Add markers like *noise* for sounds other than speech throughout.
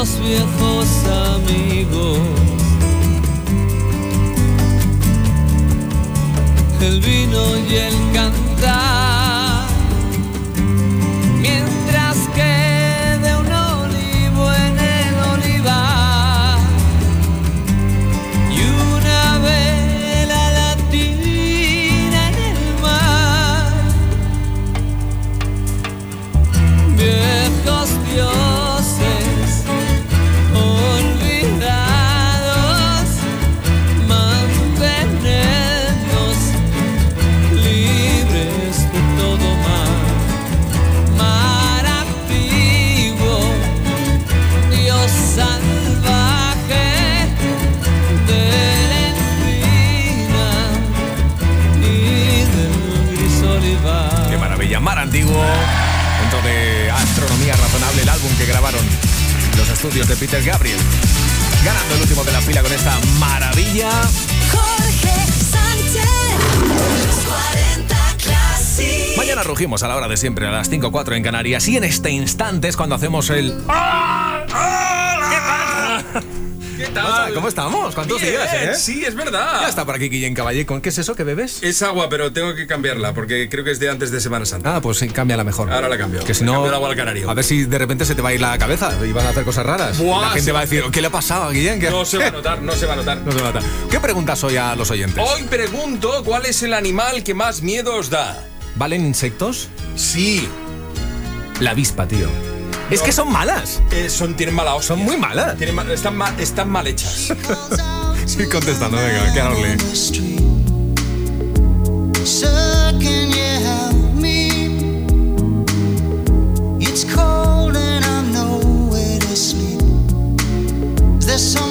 los viejos amigos. El vino y el cantar. Estudios de Peter Gabriel. Ganando el último de la fila con esta maravilla. Jorge Sánchez. Los 40 Classic. Mañana rugimos a la hora de siempre, a las 5.04 en Canarias. Y en este instante es cuando hacemos el. ¿Qué Ah, ¿Cómo estamos? ¿Cuántos Bien, días, eh? Sí, es verdad. Ya está por aquí Guillén Caballé. ¿Con qué es eso que bebes? Es agua, pero tengo que cambiarla porque creo que es de antes de Semana Santa. Ah, pues sí, cámbiala mejor. Ahora la cambio. Que si no. el agua al canario. A ver si de repente se te va a ir la cabeza y van a hacer cosas raras. Buah, la gente va a va- decir, ¿qué le ha pasado a Guillén? ¿Qué- No se va a notar, no se va a notar. *laughs* No se nota. ¿Qué preguntas hoy a los oyentes? Hoy pregunto cuál es el animal que más miedo os da. ¿Valen insectos? Sí. La avispa, tío. Es que son malas. Eh, son, tienen mala hostia. Son muy malas. Tienen mal- están, mal, están mal hechas. Sí, *laughs* contestando, venga, que ahora Sir,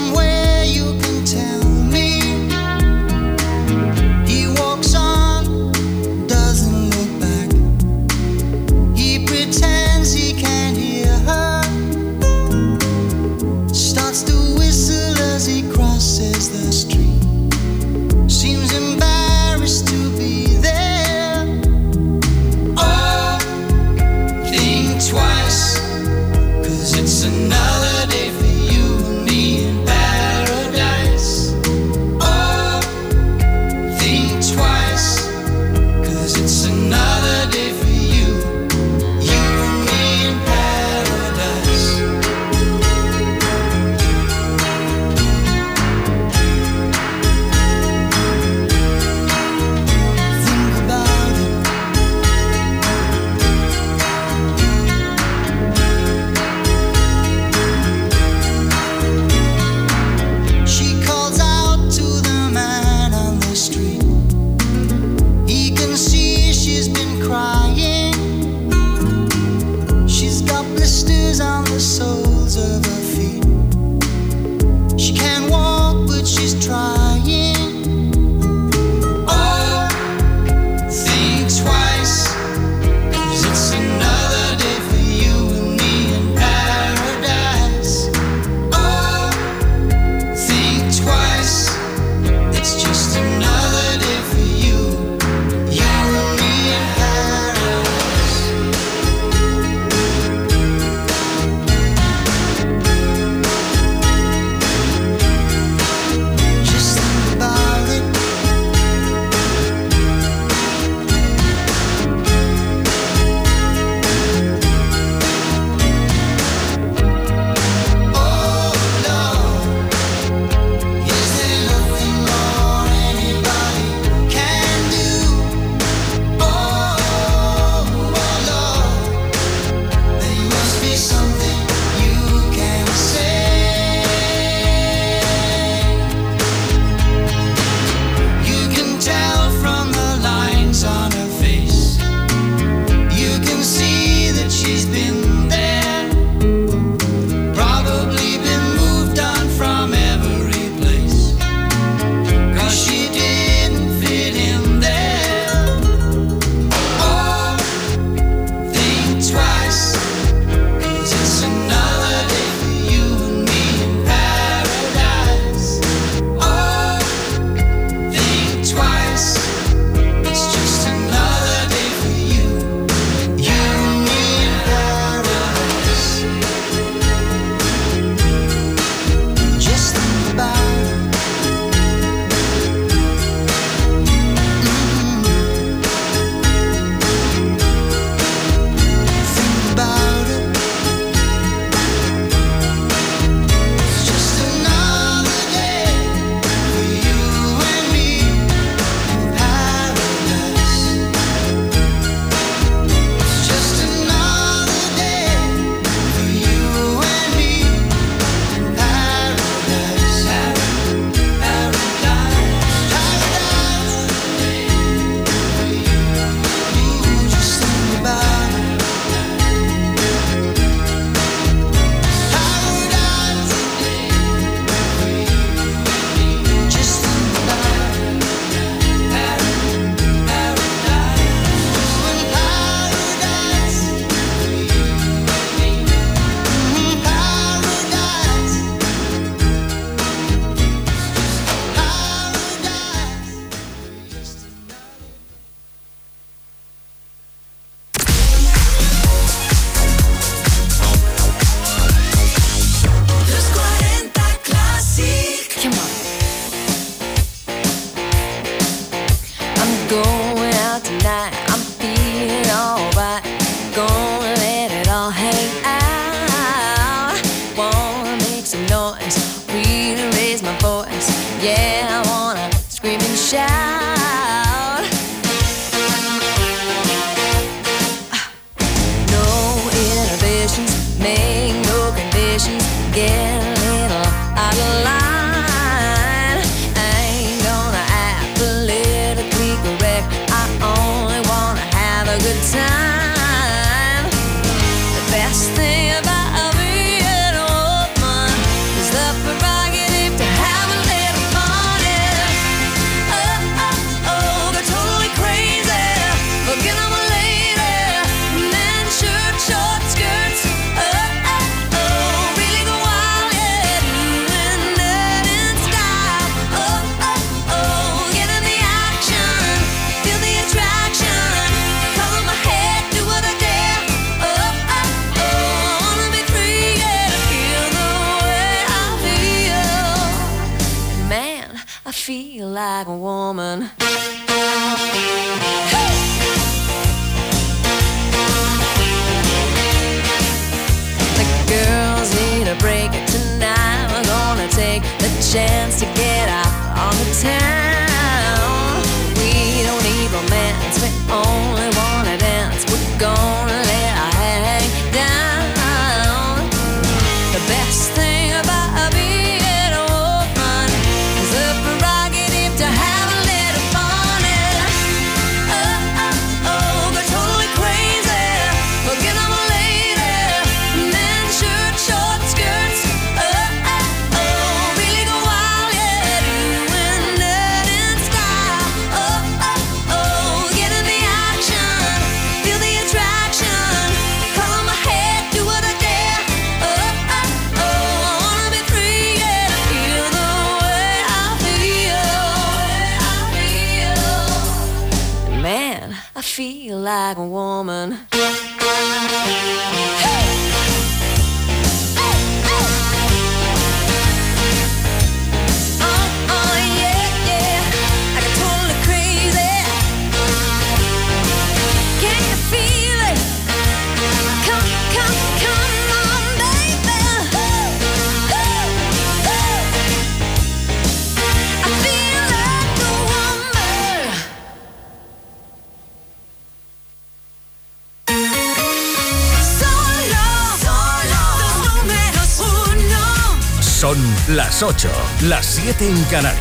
7 en Canarias.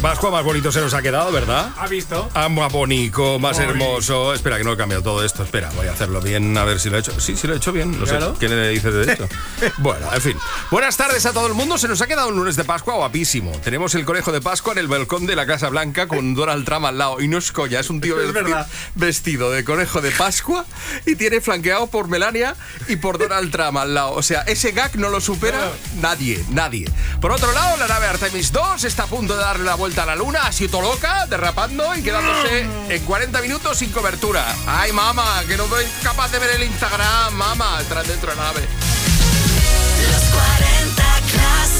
De Pascua más bonito se nos ha quedado, ¿verdad? ¿Ha visto? Ah, más bonito, más hermoso. Espera, que no he cambiado todo esto. Espera, voy a hacerlo bien, a ver si lo he hecho. Sí, sí lo he hecho bien. No Claro. sé. ¿Qué le dices de esto? *laughs* bueno, en fin. Buenas tardes a todo el mundo. Se nos ha quedado un lunes de Pascua guapísimo. Tenemos el conejo de Pascua en el balcón de la Casa Blanca con *laughs* Donald Trump al lado. Y no es coña, es un tío Es vesti- verdad. vestido de conejo de Pascua y tiene flanqueado por Melania y por Donald Trump al lado. O sea, ese gag no lo supera nadie, nadie. Por otro lado, la nave Artemis 2 está a punto de darle la vuelta a la luna, sido todo loca, derrapando y quedándose en 40 minutos sin cobertura. Ay, mamá, que no soy capaz de ver el Instagram, mamá, tras dentro de la nave.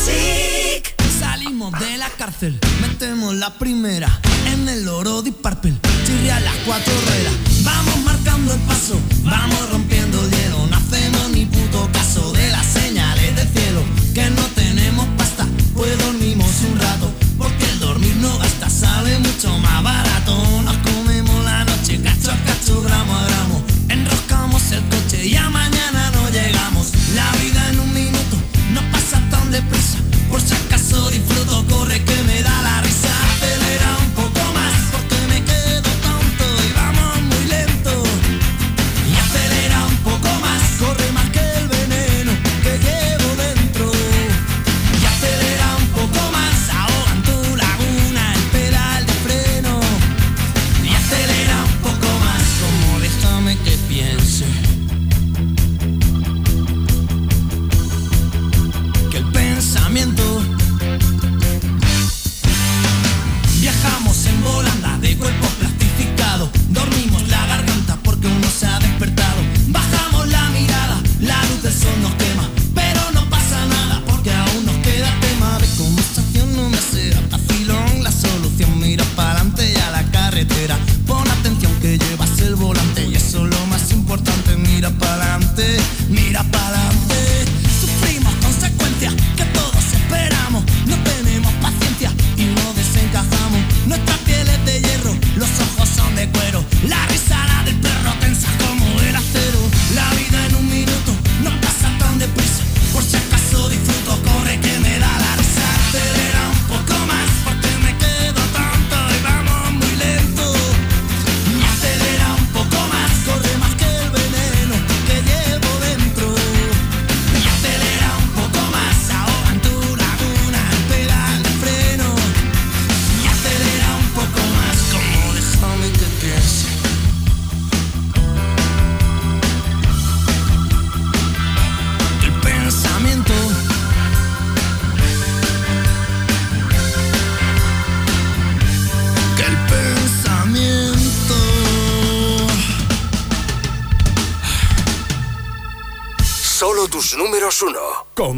Los 40 Classic. Salimos de la cárcel, metemos la primera en el oro de Purple, chirria las cuatro ruedas. Vamos marcando el paso, vamos rompiendo el hielo. No hacemos ni puto caso de las señales del cielo. Que no tenemos pasta, pues dormimos un rato. Porque el dormir no gasta, sale mucho más barato. Nos comemos la noche, cacho a cacho, gramo Por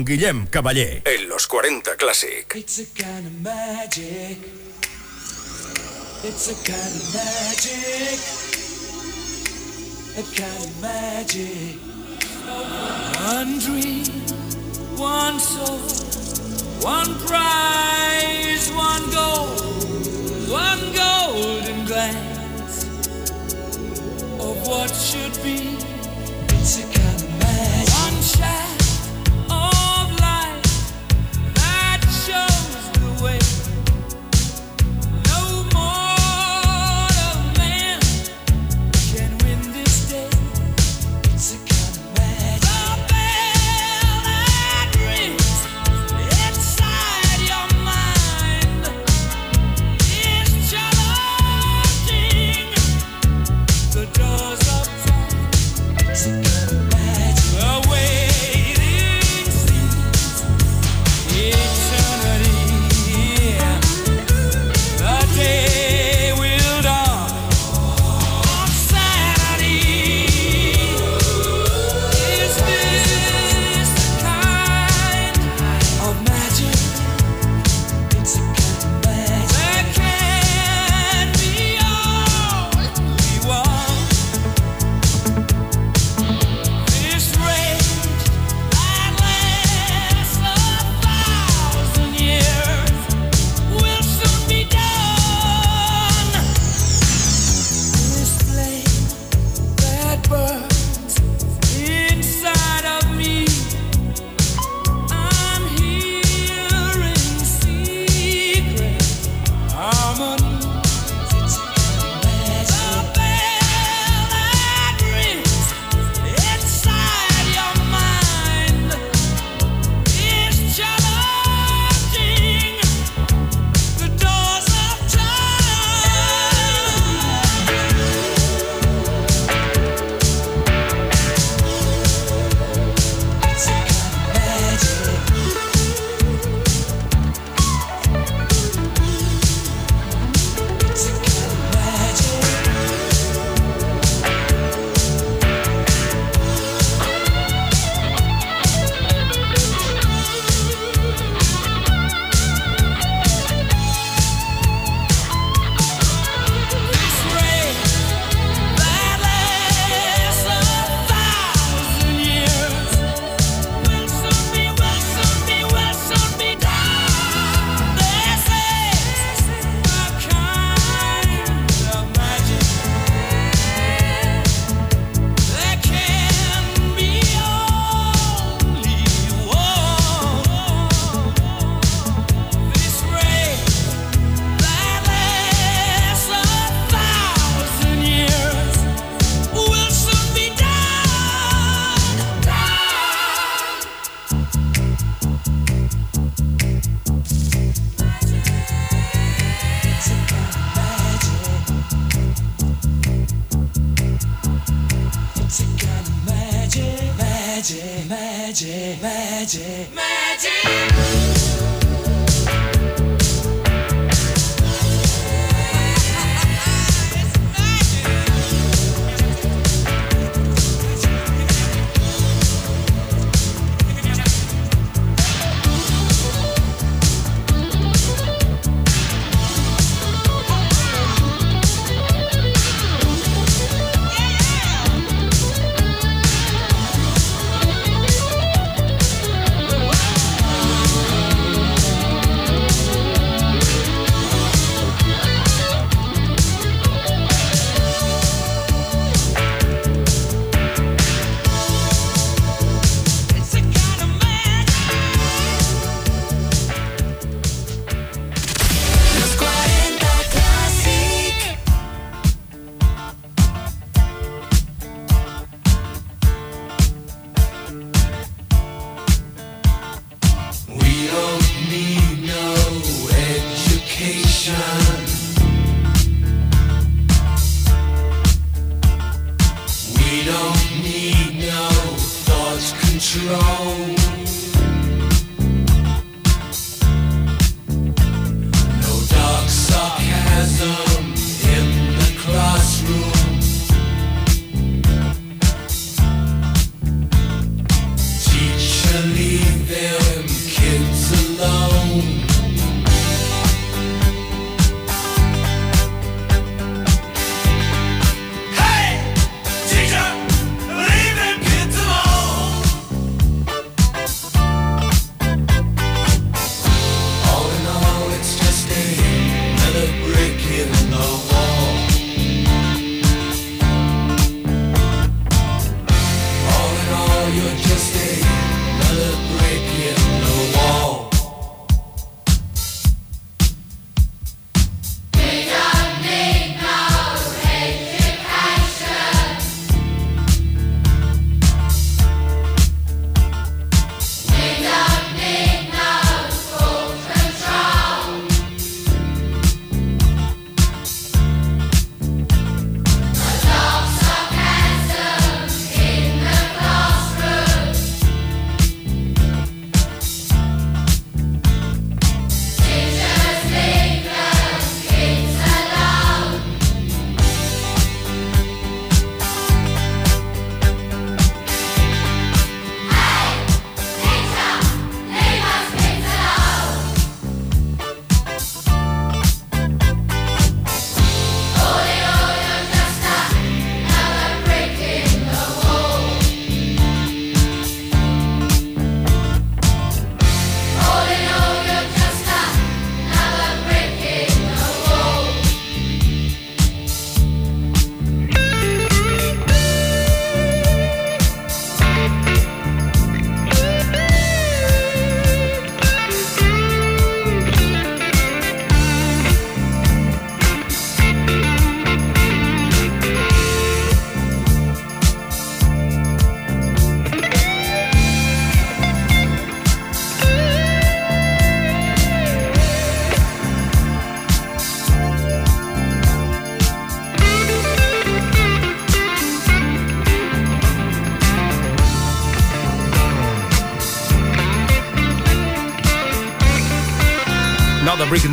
Con Guillem Caballé. En los 40 Classic. It's a kind of magic. It's a kind of magic. A kind of magic. One dream, one soul, one prize, one goal, one golden glance of what should be.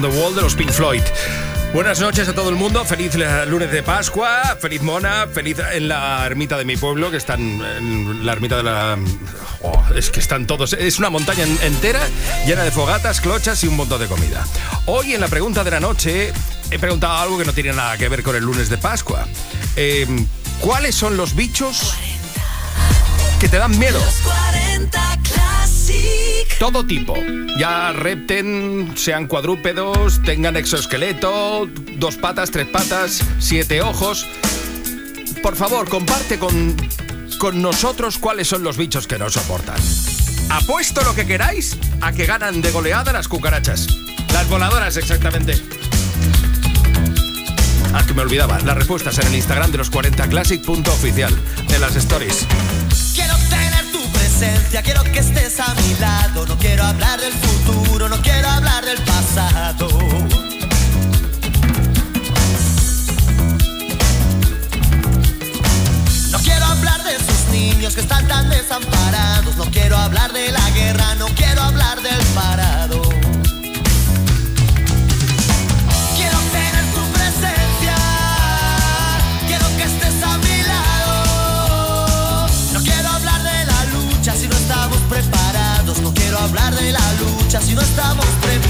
The Wall de los Pink Floyd. Buenas noches a todo el mundo, feliz eh, lunes de Pascua, feliz Mona, feliz en la ermita de mi pueblo, que están en la ermita de la... Oh, es que están todos, es una montaña en- entera llena de fogatas, clochas y un montón de comida. Hoy en la pregunta de la noche he preguntado algo que no tiene nada que ver con el lunes de Pascua. Eh, ¿Cuáles son los bichos que te dan miedo? Los 40 Classic. Todo tipo. Ya repten, sean cuadrúpedos, tengan exoesqueleto, dos patas, tres patas, siete ojos. Por favor, comparte con, con nosotros cuáles son los bichos que no soportan. Apuesto lo que queráis a que ganan de goleada las cucarachas. Las voladoras, exactamente. Ah, que me olvidaba. Las respuestas en el Instagram de los 40classic.oficial. En las stories. Quiero que estés a mi lado. No quiero hablar del futuro, no quiero hablar del pasado. No quiero hablar de sus niños que están tan desamparados. No quiero hablar de la guerra, no quiero hablar del parado. De la lucha si no estamos preparados.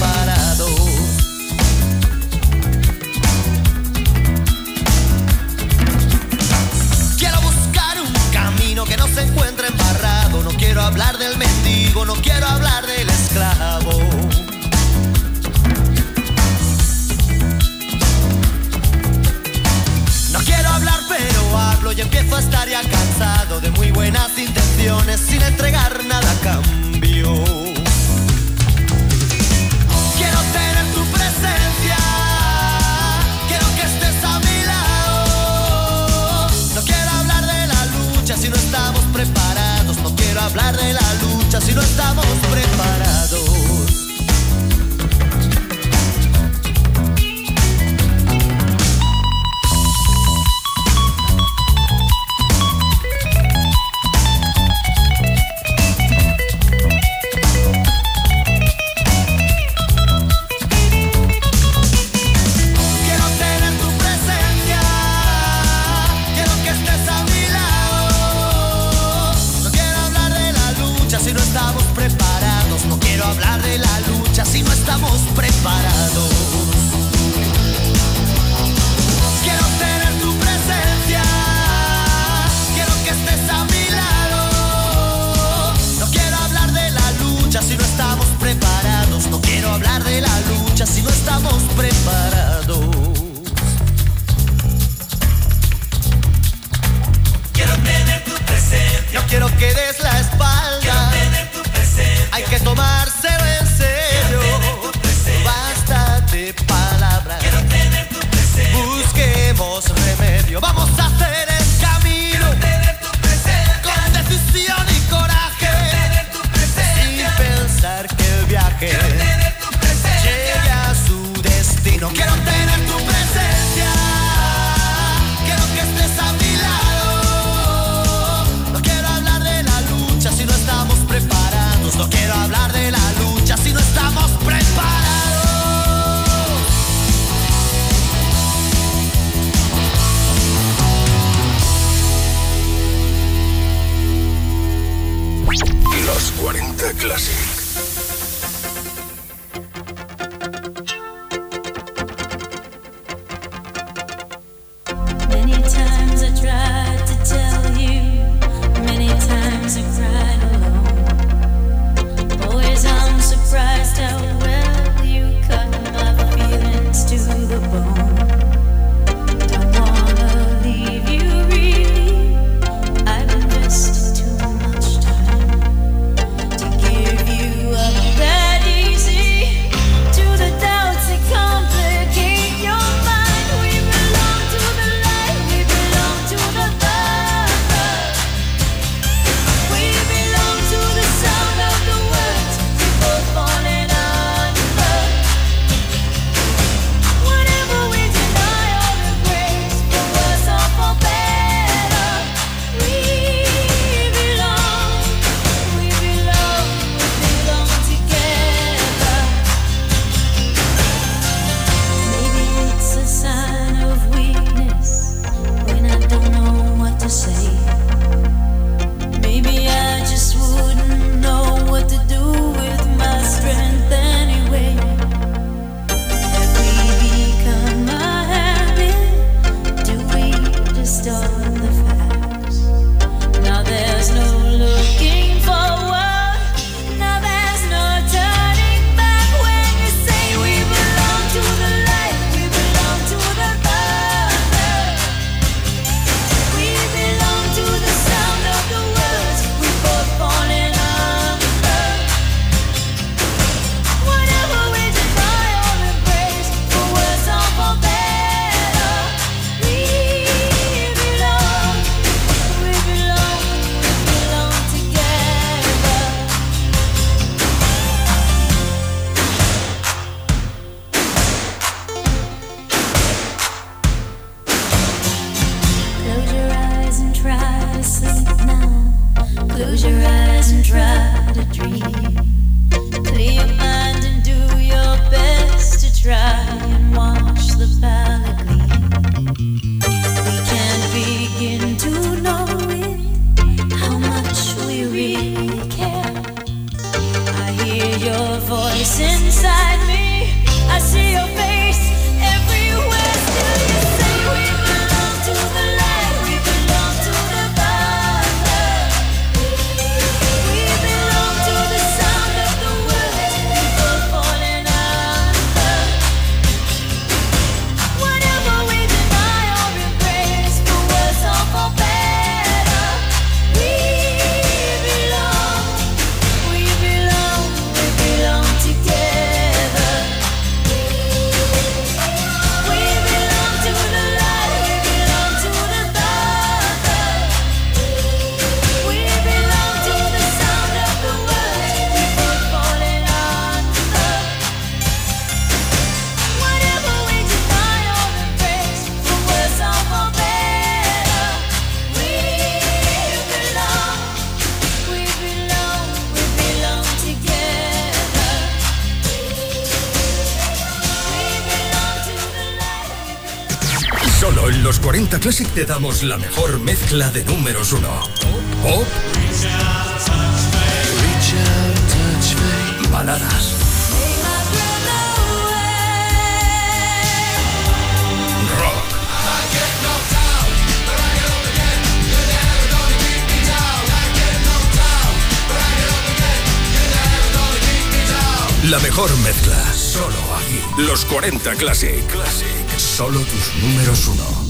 Pues Classic te damos la mejor mezcla de números uno. Pop. Baladas. La mejor mezcla. Solo aquí. Los 40 Classic. Classic. Solo tus números uno.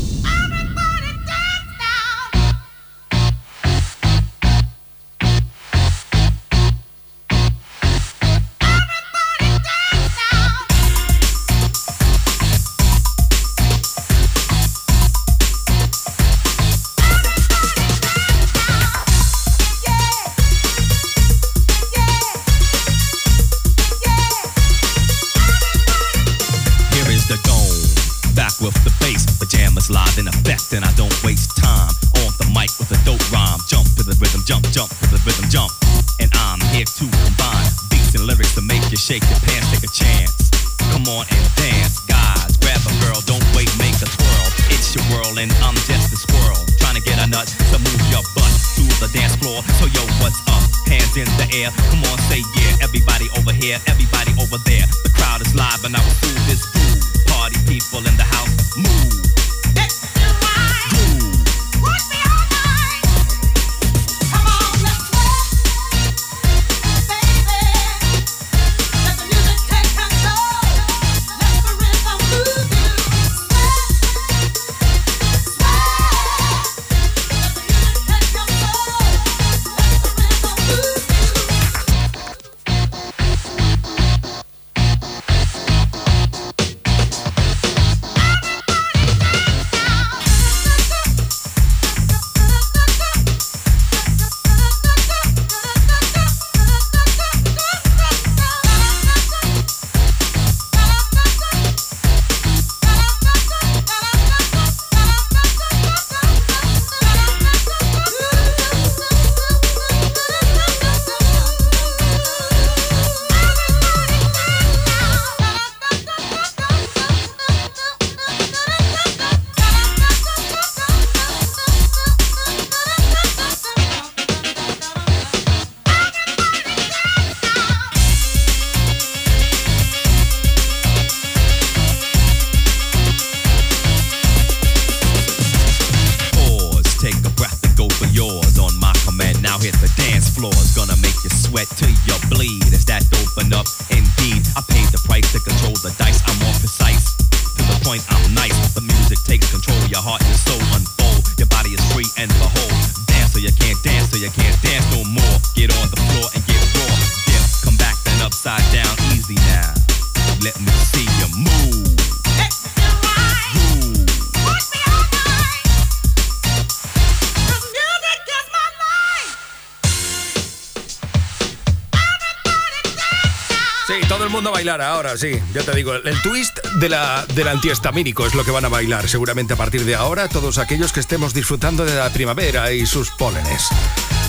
sí. Ya te digo, el twist de la, del antiestamínico es lo que van a bailar seguramente a partir de ahora todos aquellos que estemos disfrutando de la primavera y sus pólenes.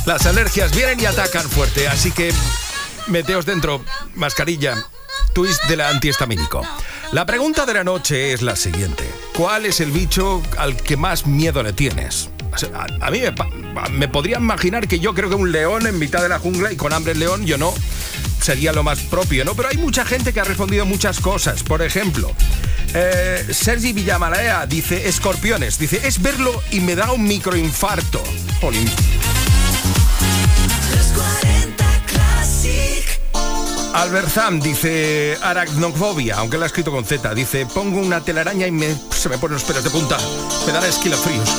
Las alergias vienen y atacan fuerte, así que meteos dentro, mascarilla, twist del antiestamínico. La pregunta de la noche es la siguiente. ¿Cuál es el bicho al que más miedo le tienes? A, mí me, me, podría imaginar que yo creo que un león en mitad de la jungla y con hambre el león, yo no, sería lo más propio, ¿no? Pero hay mucha gente que ha respondido muchas cosas. Por ejemplo, eh, Sergi Villamalea dice escorpiones. Dice, es verlo y me da un microinfarto. Jolín. Los 40 Classic. Albert Zam dice aracnofobia, aunque lo ha escrito con Z. Dice, pongo una telaraña y me, se me ponen los pelos de punta. Me dan esquilofríos.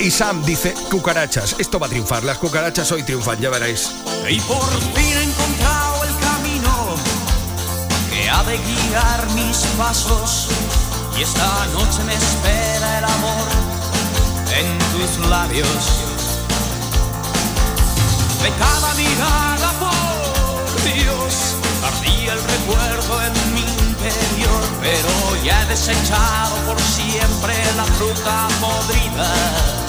Y Sam dice, cucarachas. Esto va a triunfar. Las cucarachas hoy triunfan, ya veréis. Y por fin de guiar mis pasos. Y esta noche me espera el amor en tus labios. De cada mirada, por Dios, ardía el recuerdo en mi interior. Pero ya he desechado por siempre la fruta podrida.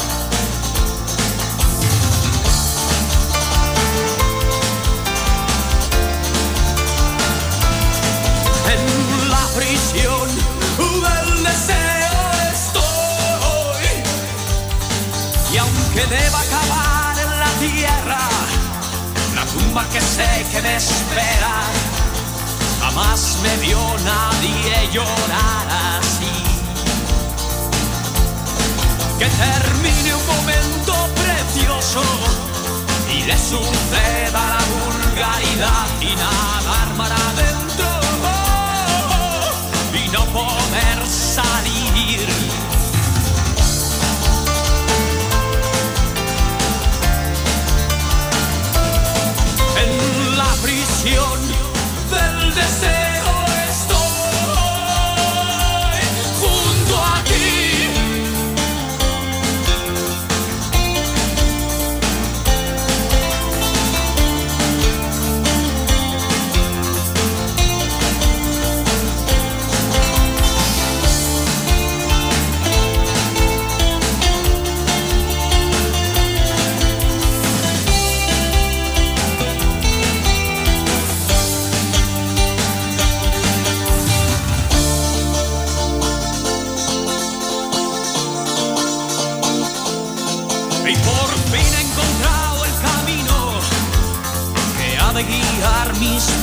Prisión del deseo estoy. Y aunque deba acabar en la tierra, la tumba que sé que me espera, jamás me vio nadie llorar así. Que termine un momento precioso y le suceda la vulgaridad y adentro y no poder salir. En la prisión del deseo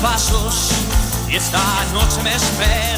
pasos. Y esta noche me espera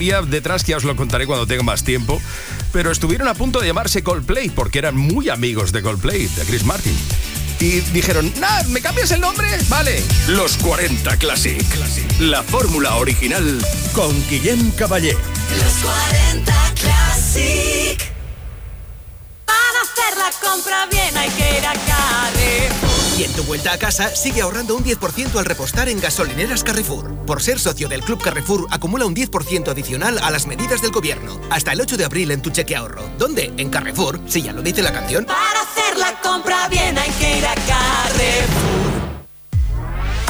detrás que ya os lo contaré cuando tenga más tiempo, pero estuvieron a punto de llamarse Coldplay porque eran muy amigos de Coldplay, de Chris Martin. Y dijeron, nah, ¿me cambias el nombre? Vale. Los 40 Classic. La fórmula original con Guillem Caballé. Los 40 Classic. Para hacer la compra bien hay que ir a. Y en tu vuelta a casa, sigue ahorrando un 10% al repostar en gasolineras Carrefour. Por ser socio del Club Carrefour, acumula un 10% adicional a las medidas del gobierno. Hasta el 8 de abril en tu cheque ahorro. ¿Dónde? En Carrefour, si ya lo dice la canción. Para hacer la compra bien hay que ir a Carrefour.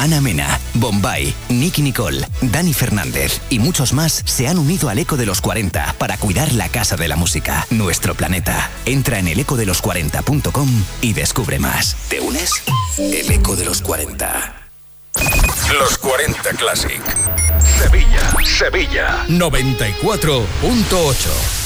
Ana Mena, Bombay, Nicky Nicole, Dani Fernández y muchos más se han unido al Eco de los 40 para cuidar la casa de la música, nuestro planeta. Entra en elecodelos40.com y descubre más. ¿Te unes? El Eco de los 40. Los 40 Classic. Sevilla, Sevilla. 94.8.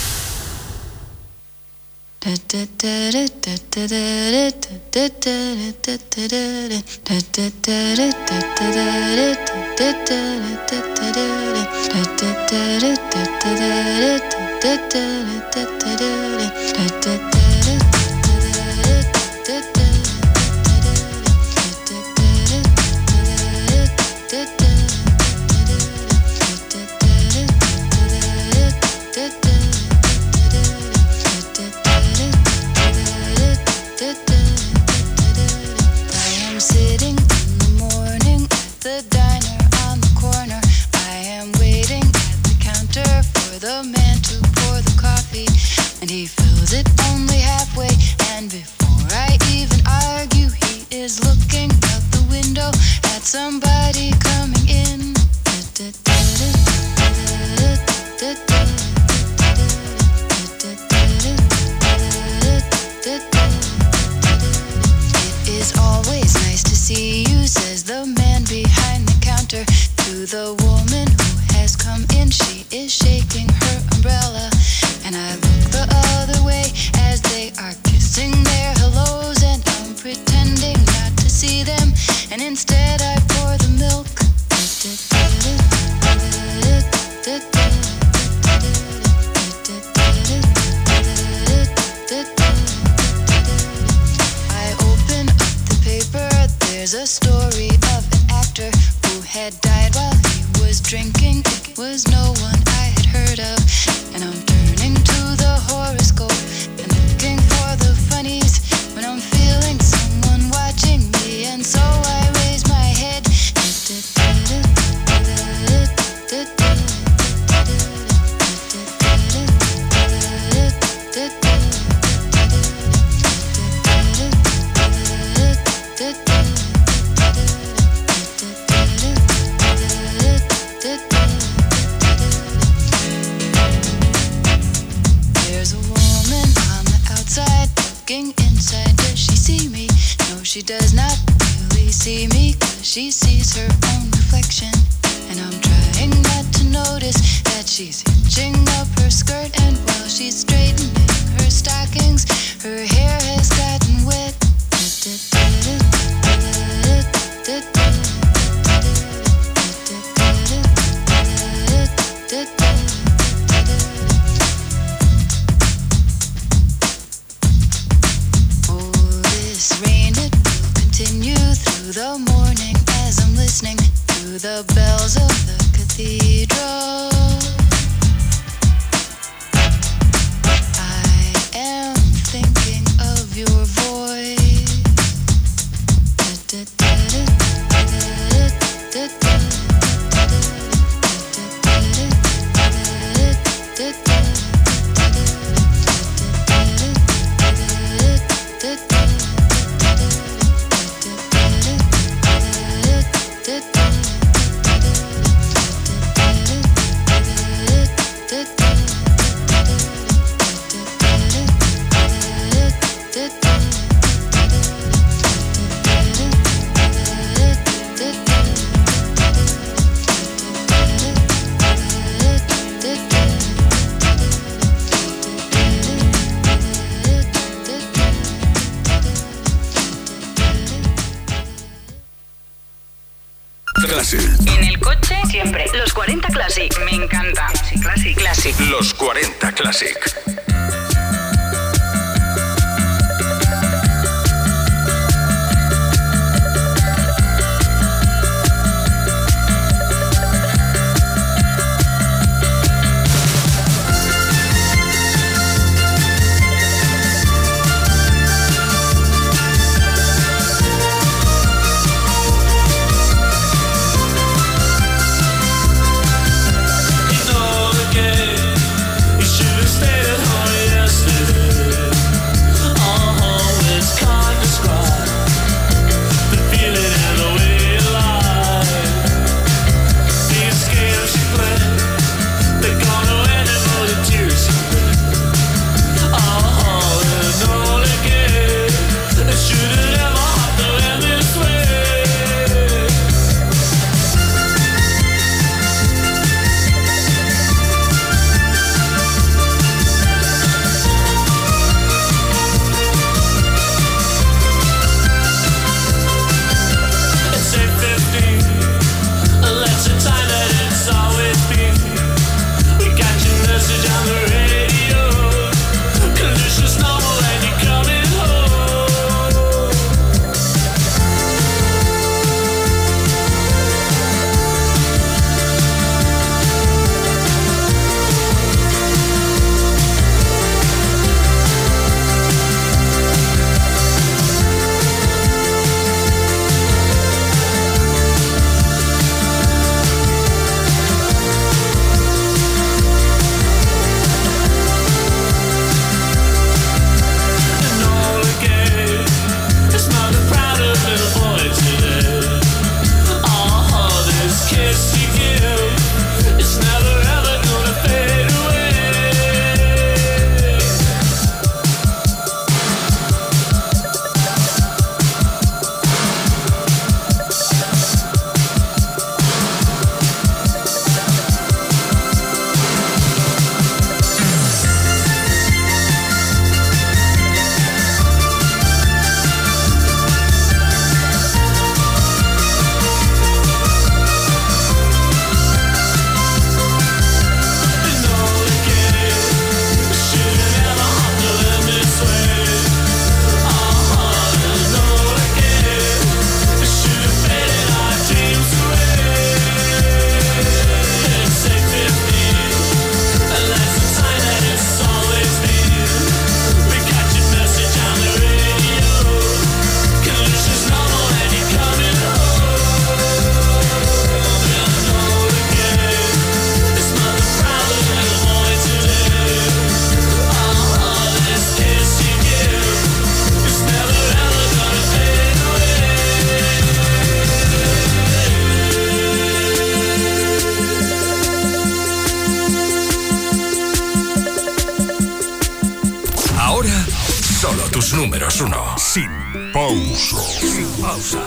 pausa. Sin pausa.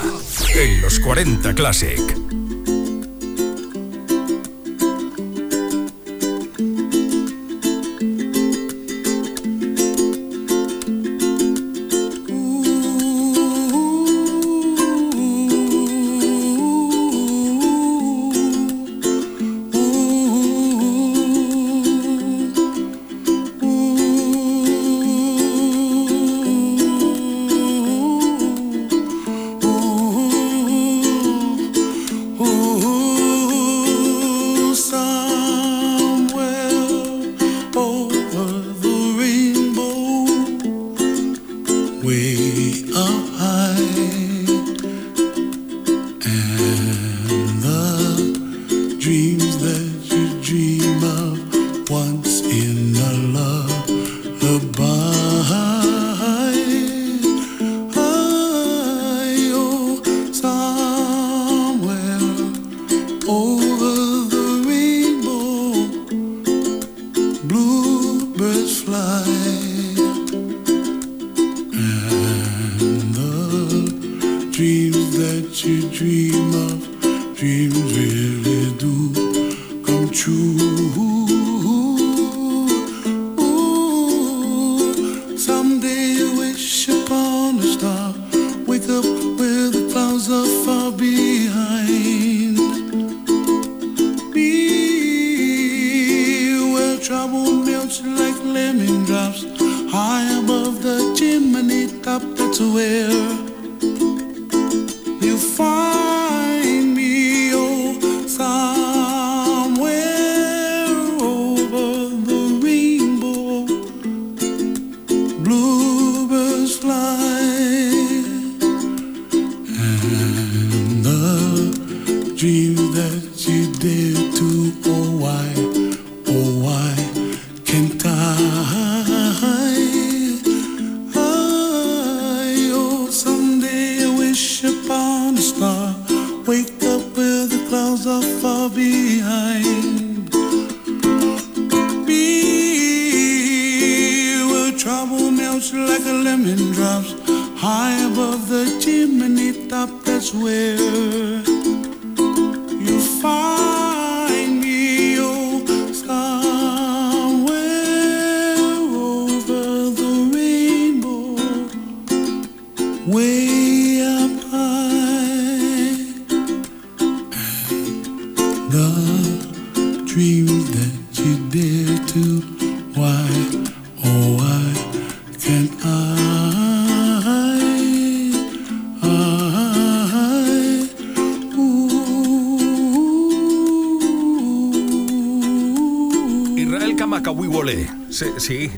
En los 40 Classic.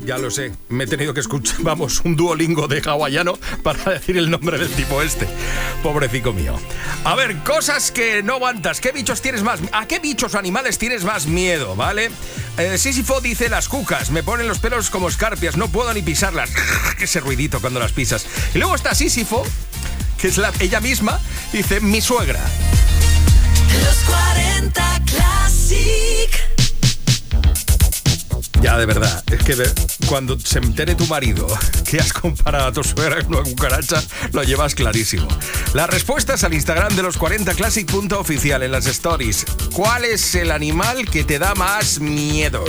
ya lo sé, me he tenido que escuchar, vamos, un duolingo de hawaiano para decir el nombre del tipo este. Pobrecico mío. A ver, cosas que no aguantas. ¿Qué bichos tienes más? ¿A qué bichos o animales tienes más miedo, vale? Eh, Sísifo dice las cucas, me ponen los pelos como escarpias, no puedo ni pisarlas. *laughs* Ese ruidito cuando las pisas. Y luego está Sísifo, que es la, ella misma, dice mi suegra. Los 40 Classic. Ya, de verdad, es que cuando se entere tu marido que has comparado a tu suegra con una cucaracha, lo llevas clarísimo. Las respuestas al Instagram de los 40 Classic. Oficial en las stories. ¿Cuál es el animal que te da más miedo?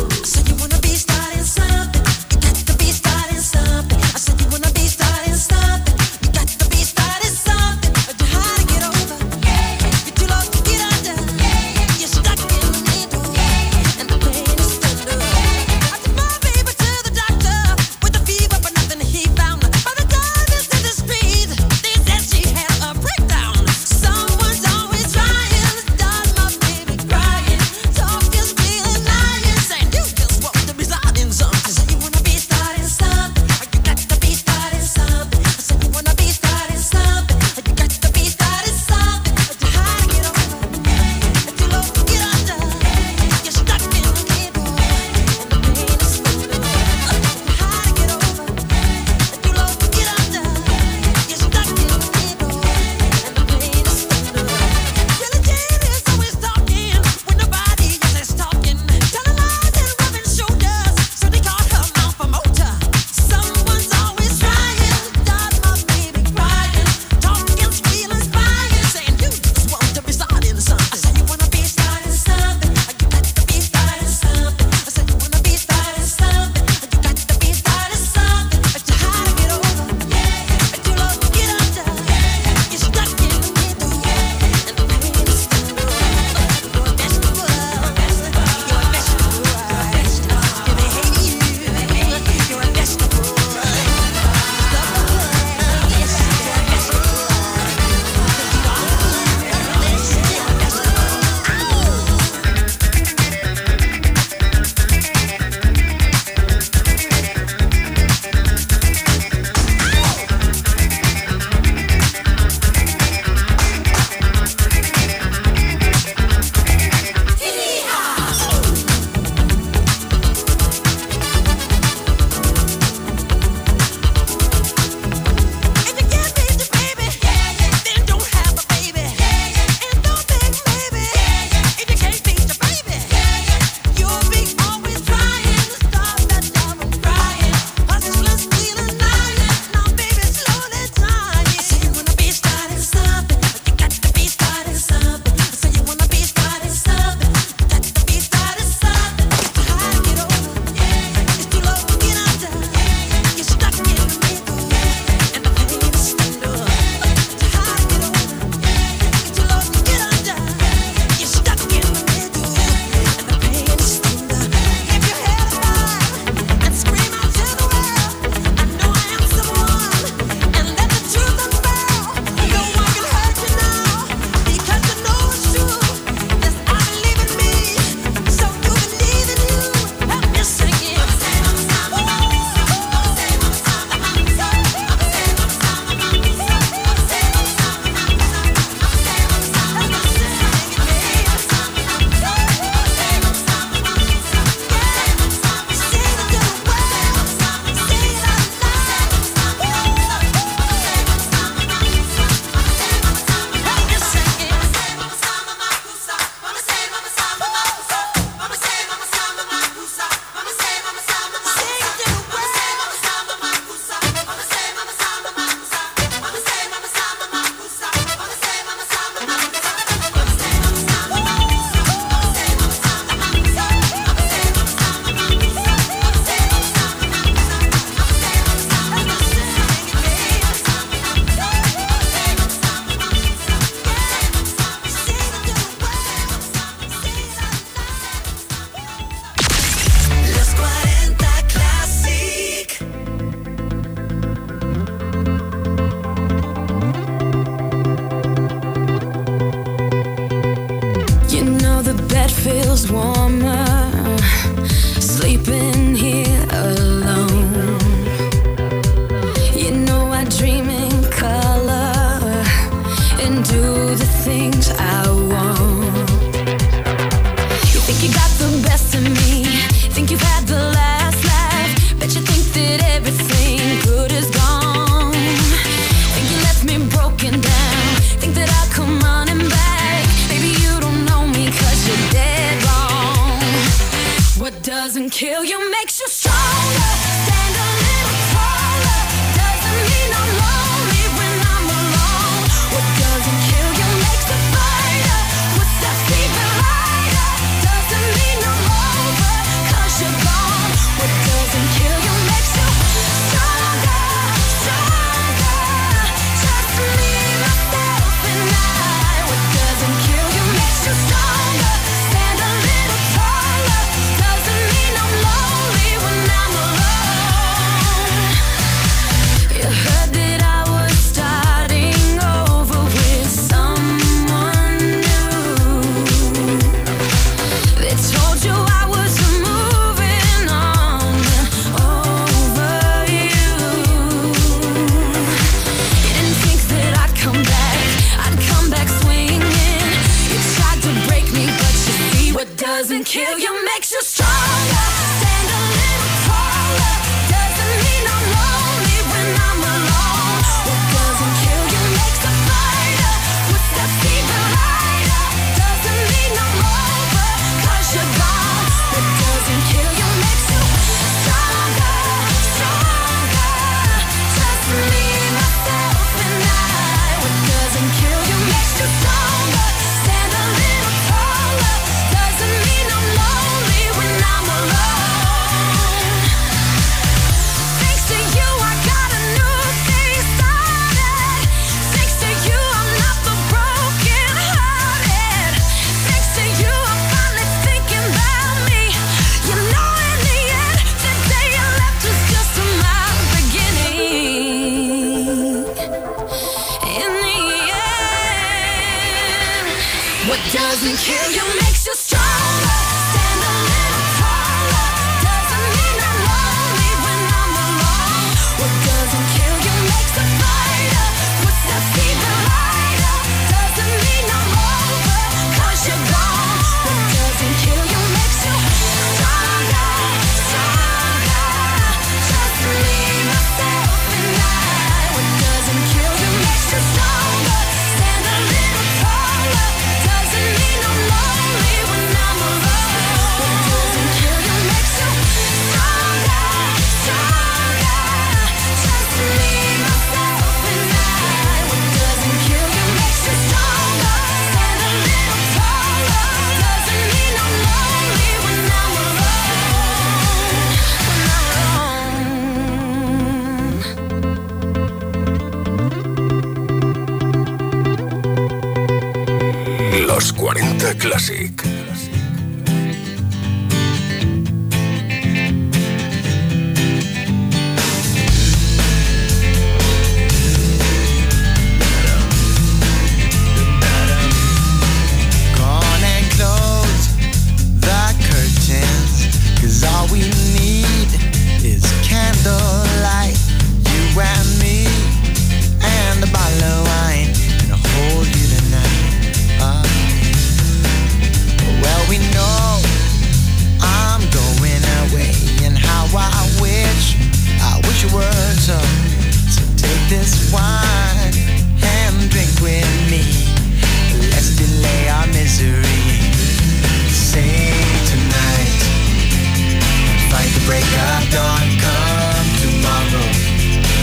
break of dawn come tomorrow.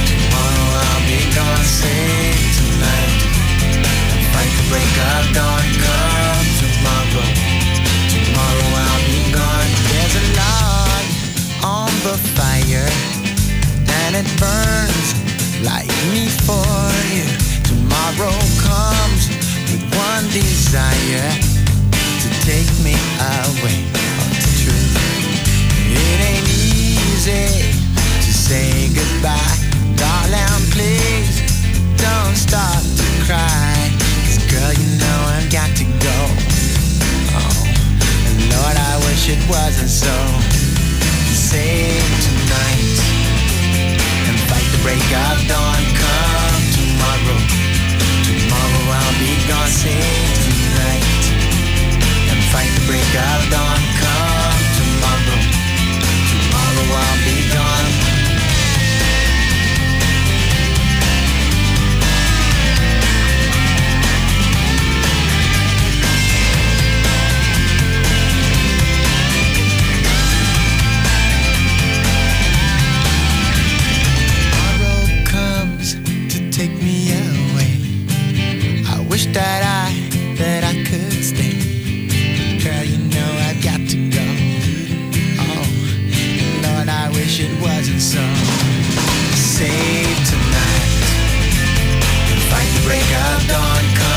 Tomorrow I'll be gone, sing tonight. Break of dawn come tomorrow. Tomorrow I'll be gone. There's a light on the fire And it burns like me for you. Tomorrow comes with one desire To take me away. say goodbye. Darling, please don't stop to cry. Cause girl, you know I've got to go. Oh, and Lord, I wish it wasn't so. Save tonight and fight the break of dawn. Come tomorrow. Tomorrow I'll be gone. Save tonight and fight the break of dawn. Come tomorrow. Tomorrow I'll it wasn't so. Save tonight. Fight the break of dawn.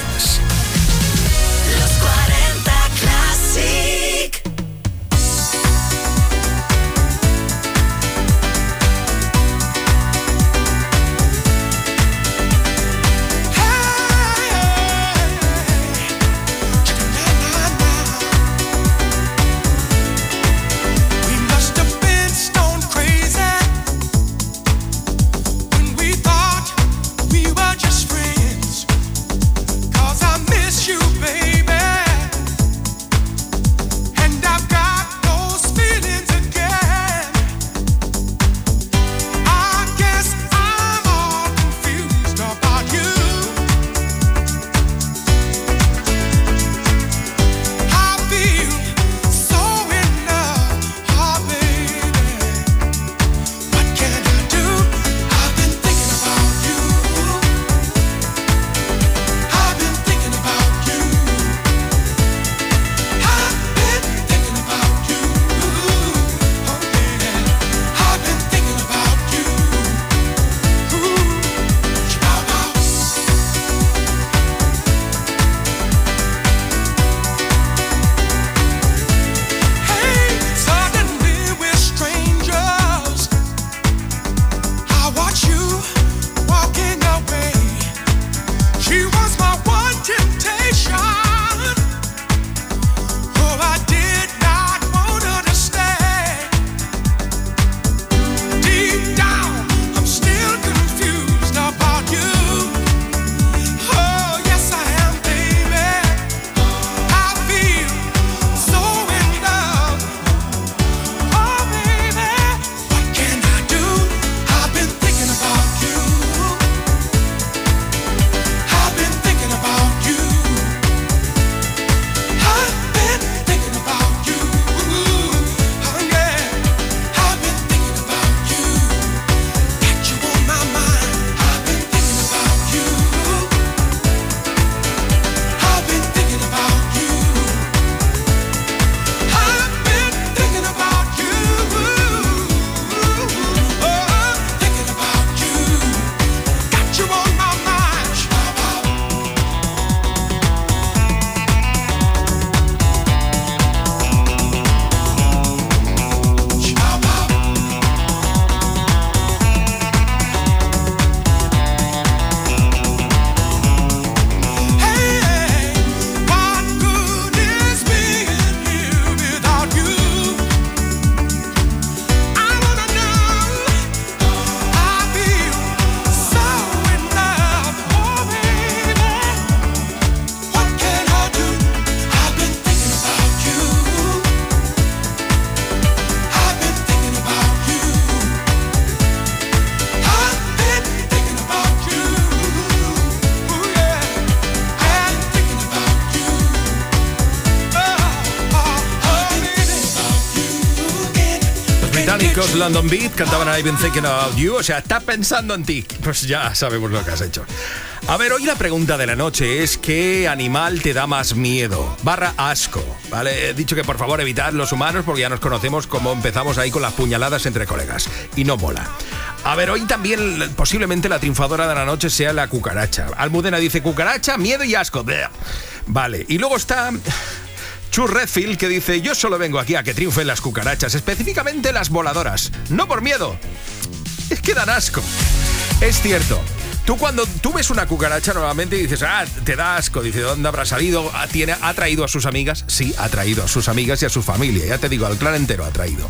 London Beat cantaban I've been thinking about you, o sea, está pensando en ti. Pues ya sabemos lo que has hecho. A ver, hoy la pregunta de la noche es ¿qué animal te da más miedo? Barra asco, ¿vale? He dicho que por favor evitad los humanos porque ya nos conocemos como empezamos ahí con las puñaladas entre colegas. Y no mola. A ver, hoy también posiblemente la triunfadora de la noche sea la cucaracha. Almudena dice cucaracha, miedo y asco. Vale, y luego está... Chus Redfield que dice, yo solo vengo aquí a que triunfen las cucarachas, específicamente las voladoras. No por miedo, es que dan asco. Es cierto. Tú cuando tú ves una cucaracha normalmente dices, ah, te da asco, dice, ¿dónde habrá salido? Ah, ¿Tiene, ¿Ha traído a sus amigas? Sí, ha traído a sus amigas y a su familia, ya te digo, al clan entero ha traído.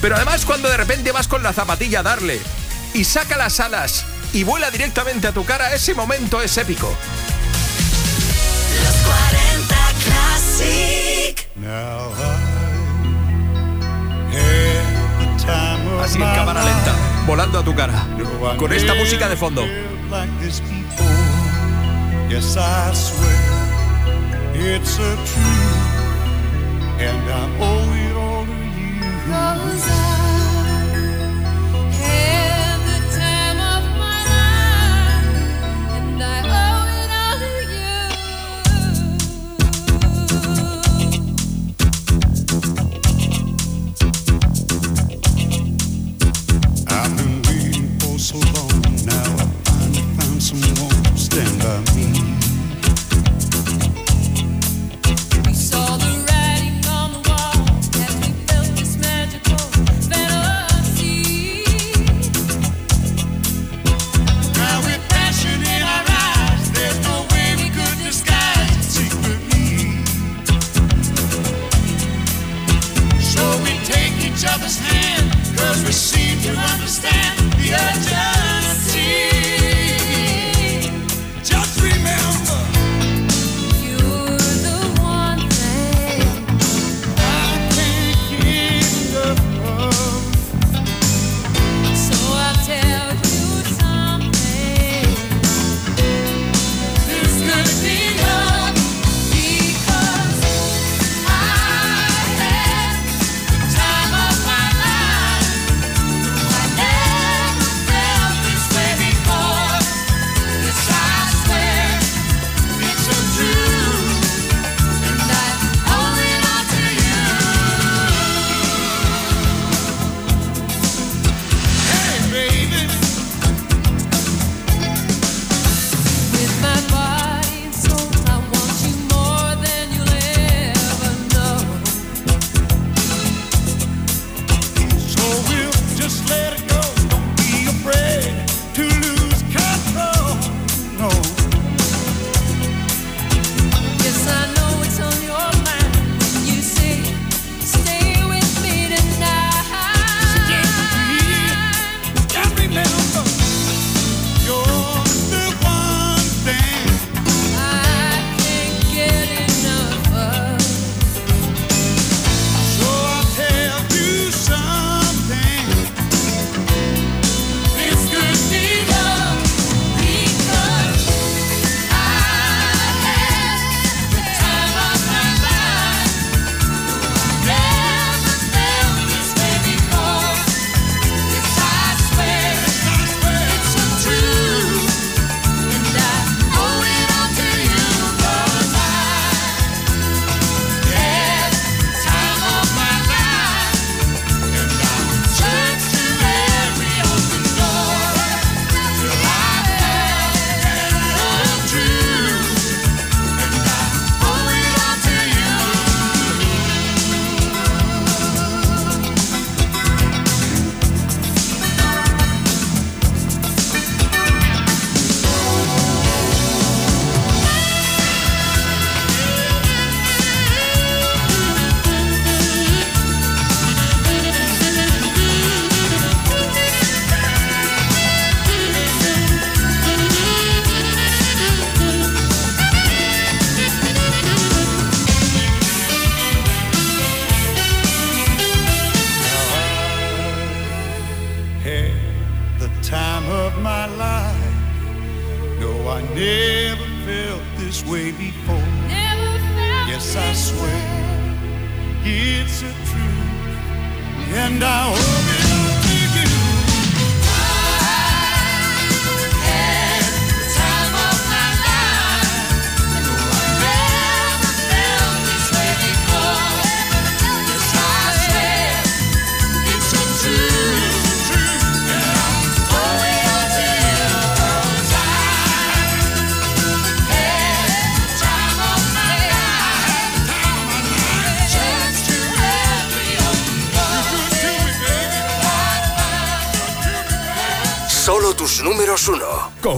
Pero además cuando de repente vas con la zapatilla a darle y saca las alas y vuela directamente a tu cara, ese momento es épico. Así en cámara lenta, volando a tu cara, con esta música de fondo. felt like this before. Yes, I swear it's a truth, and I owe it all to you.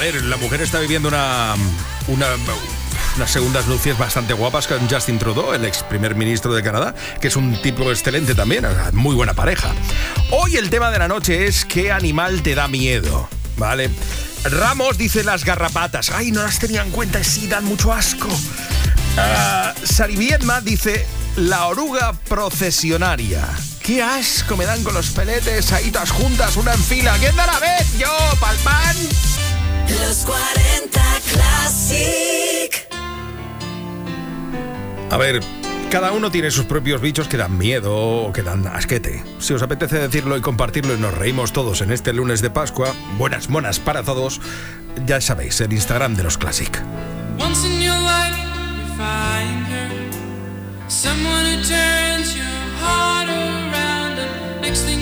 Ver, la mujer está viviendo una, una, unas segundas nupcias bastante guapas con Justin Trudeau, el ex primer ministro de Canadá, que es un tipo excelente también, muy buena pareja. Hoy el tema de la noche es ¿qué animal te da miedo? ¿Vale? Ramos dice las garrapatas. Ay, no las tenía en cuenta, sí, dan mucho asco. Ah, Saribiedma dice la oruga procesionaria. Qué asco me dan con los peletes ahí todas juntas, una en fila. ¿Quién da la vez? Yo, pa'l pan. Los 40 Classic. A ver, cada uno tiene sus propios bichos que dan miedo o que dan asquete. Si os apetece decirlo y compartirlo y nos reímos todos en este lunes de Pascua, buenas monas para todos, ya sabéis, el Instagram de los Classic. Once in your life, you find her. Someone who turns your heart around, and next thing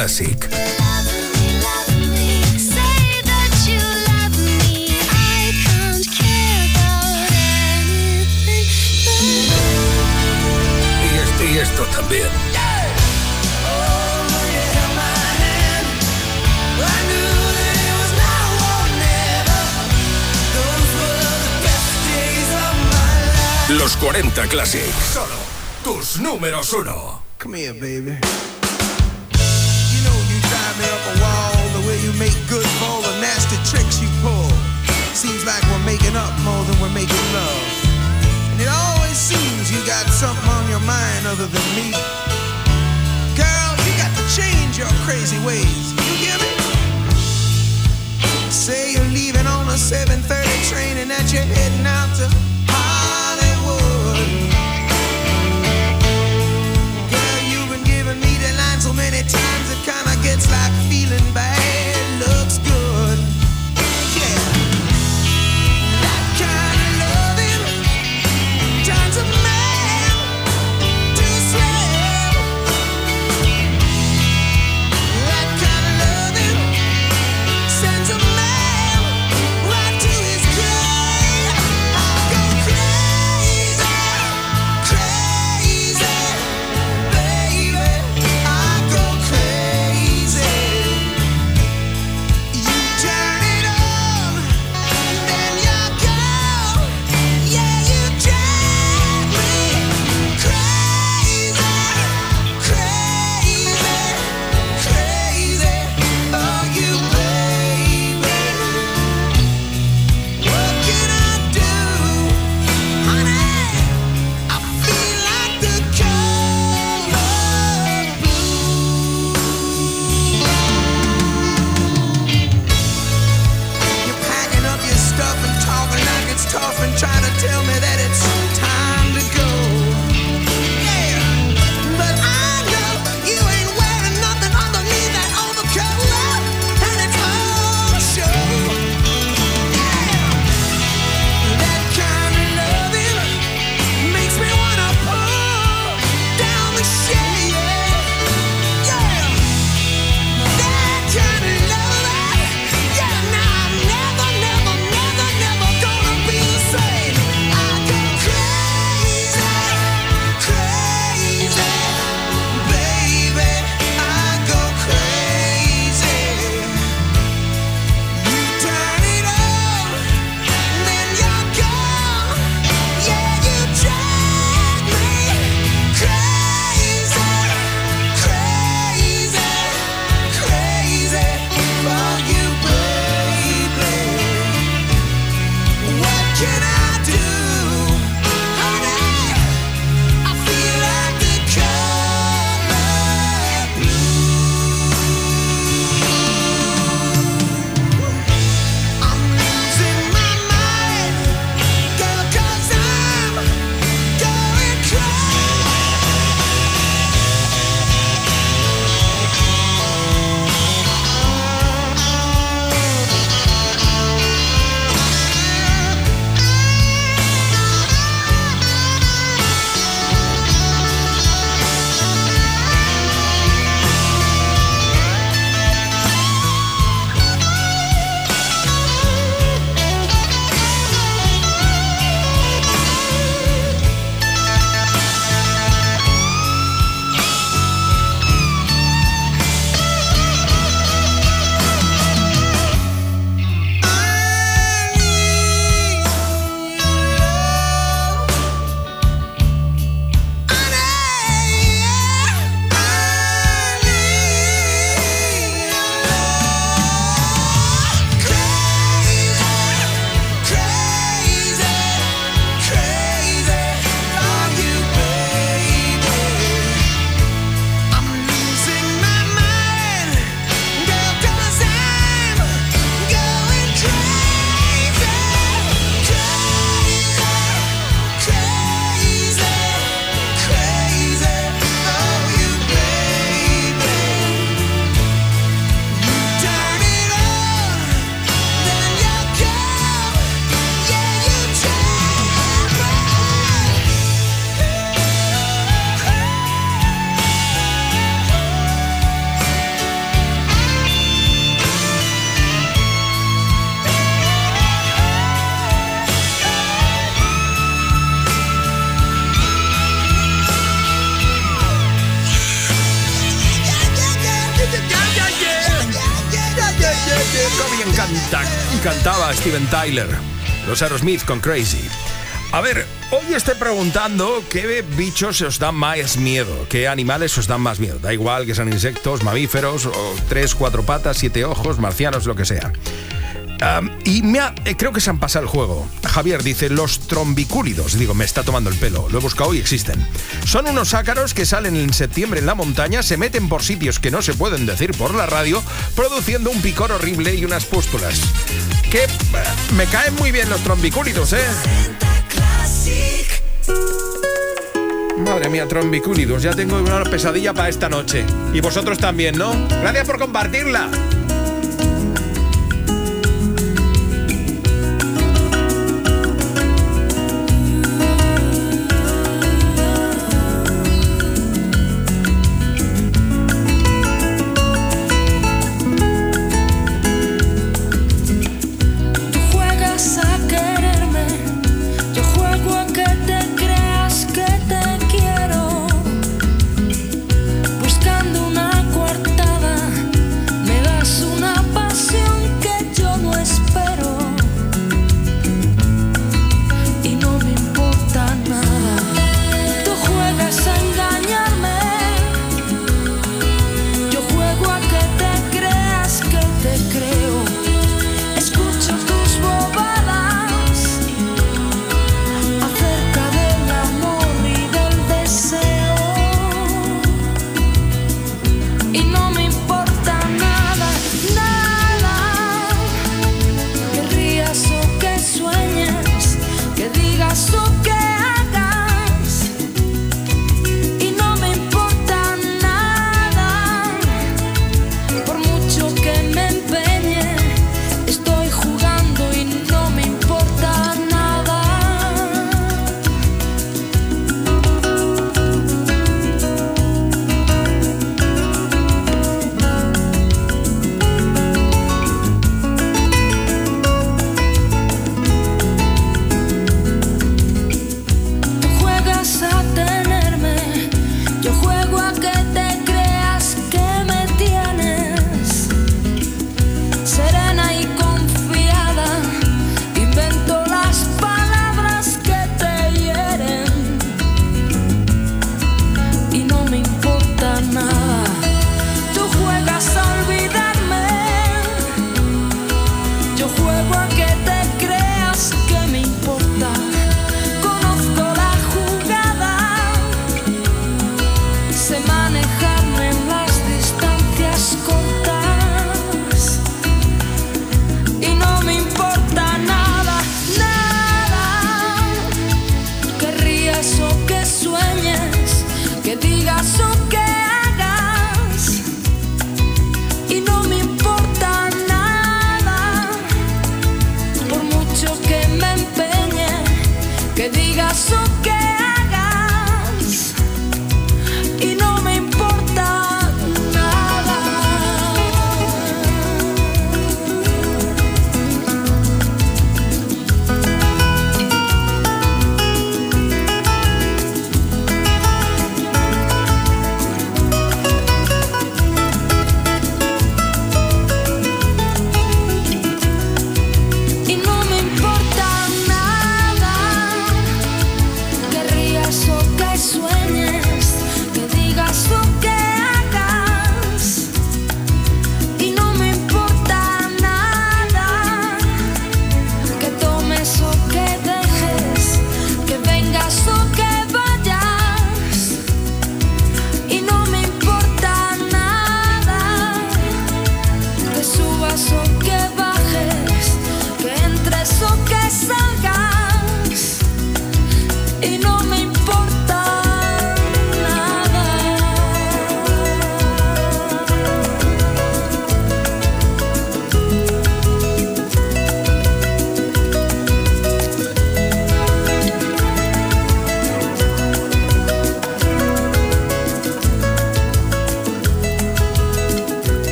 anything Y esto, y esto también. Los 40 Classic. Solo tus números uno. Come here, baby. Making up more than we're making love. And it always seems you got something on your mind other than me. Girl, you got to change your crazy ways. You hear me? Say you're leaving on a 7:30 train and that you're heading out to Tyler, los Aerosmith con Crazy. A ver, hoy estoy preguntando qué bichos os dan más miedo, qué animales os dan más miedo. Da igual que sean insectos, mamíferos, o tres, cuatro patas, siete ojos, marcianos, lo que sea. Y me ha, eh, creo que se han pasado el juego. Javier dice, los trombicúlidos. Digo, me está tomando el pelo. Lo he buscado y existen. Son unos ácaros que salen en septiembre en la montaña, se meten por sitios que no se pueden decir por la radio, produciendo un picor horrible y unas pústulas. Que eh, me caen muy bien los trombicúlidos, ¿eh? Madre mía, trombicúlidos, ya tengo una pesadilla para esta noche. Y vosotros también, ¿no? Gracias por compartirla.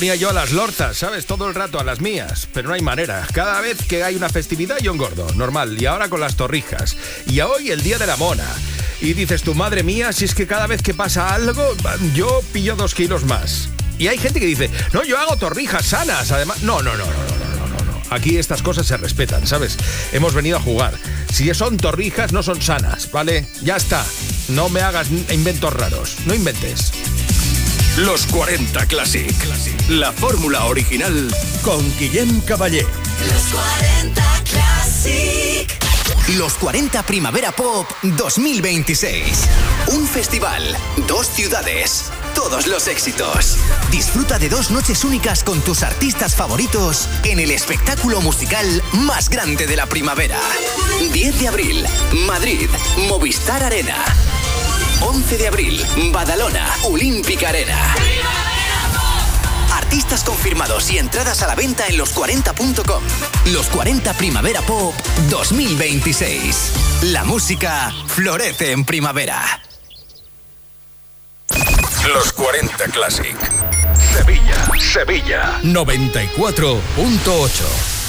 Yo a las lortas, ¿sabes? Todo el rato a las mías, pero no hay manera. Cada vez que hay una festividad yo engordo, normal. Y ahora con las torrijas. Y a hoy el Día de la Mona. Y dices, tu madre mía, si es que cada vez que pasa algo, yo pillo dos kilos más. Y hay gente que dice, no, yo hago torrijas sanas, además. No, no, no, no, no, no, no, no. Aquí estas cosas se respetan, ¿sabes? Hemos venido a jugar. Si son torrijas, no son sanas, ¿vale? Ya está. No me hagas inventos raros. No inventes. Los 40 Classic. La fórmula original con Guillem Caballé. Los 40 Classic. Los 40 Primavera Pop 2026. Un festival, dos ciudades, todos los éxitos. Disfruta de dos noches únicas con tus artistas favoritos en el espectáculo musical más grande de la primavera. 10 de abril, Madrid, Movistar Arena. 11 de abril, Badalona, Olímpica Arena. Artistas confirmados y entradas a la venta en los40.com. Los 40 Primavera Pop 2026. La música florece en primavera. Los 40 Classic. Sevilla, Sevilla. 94.8.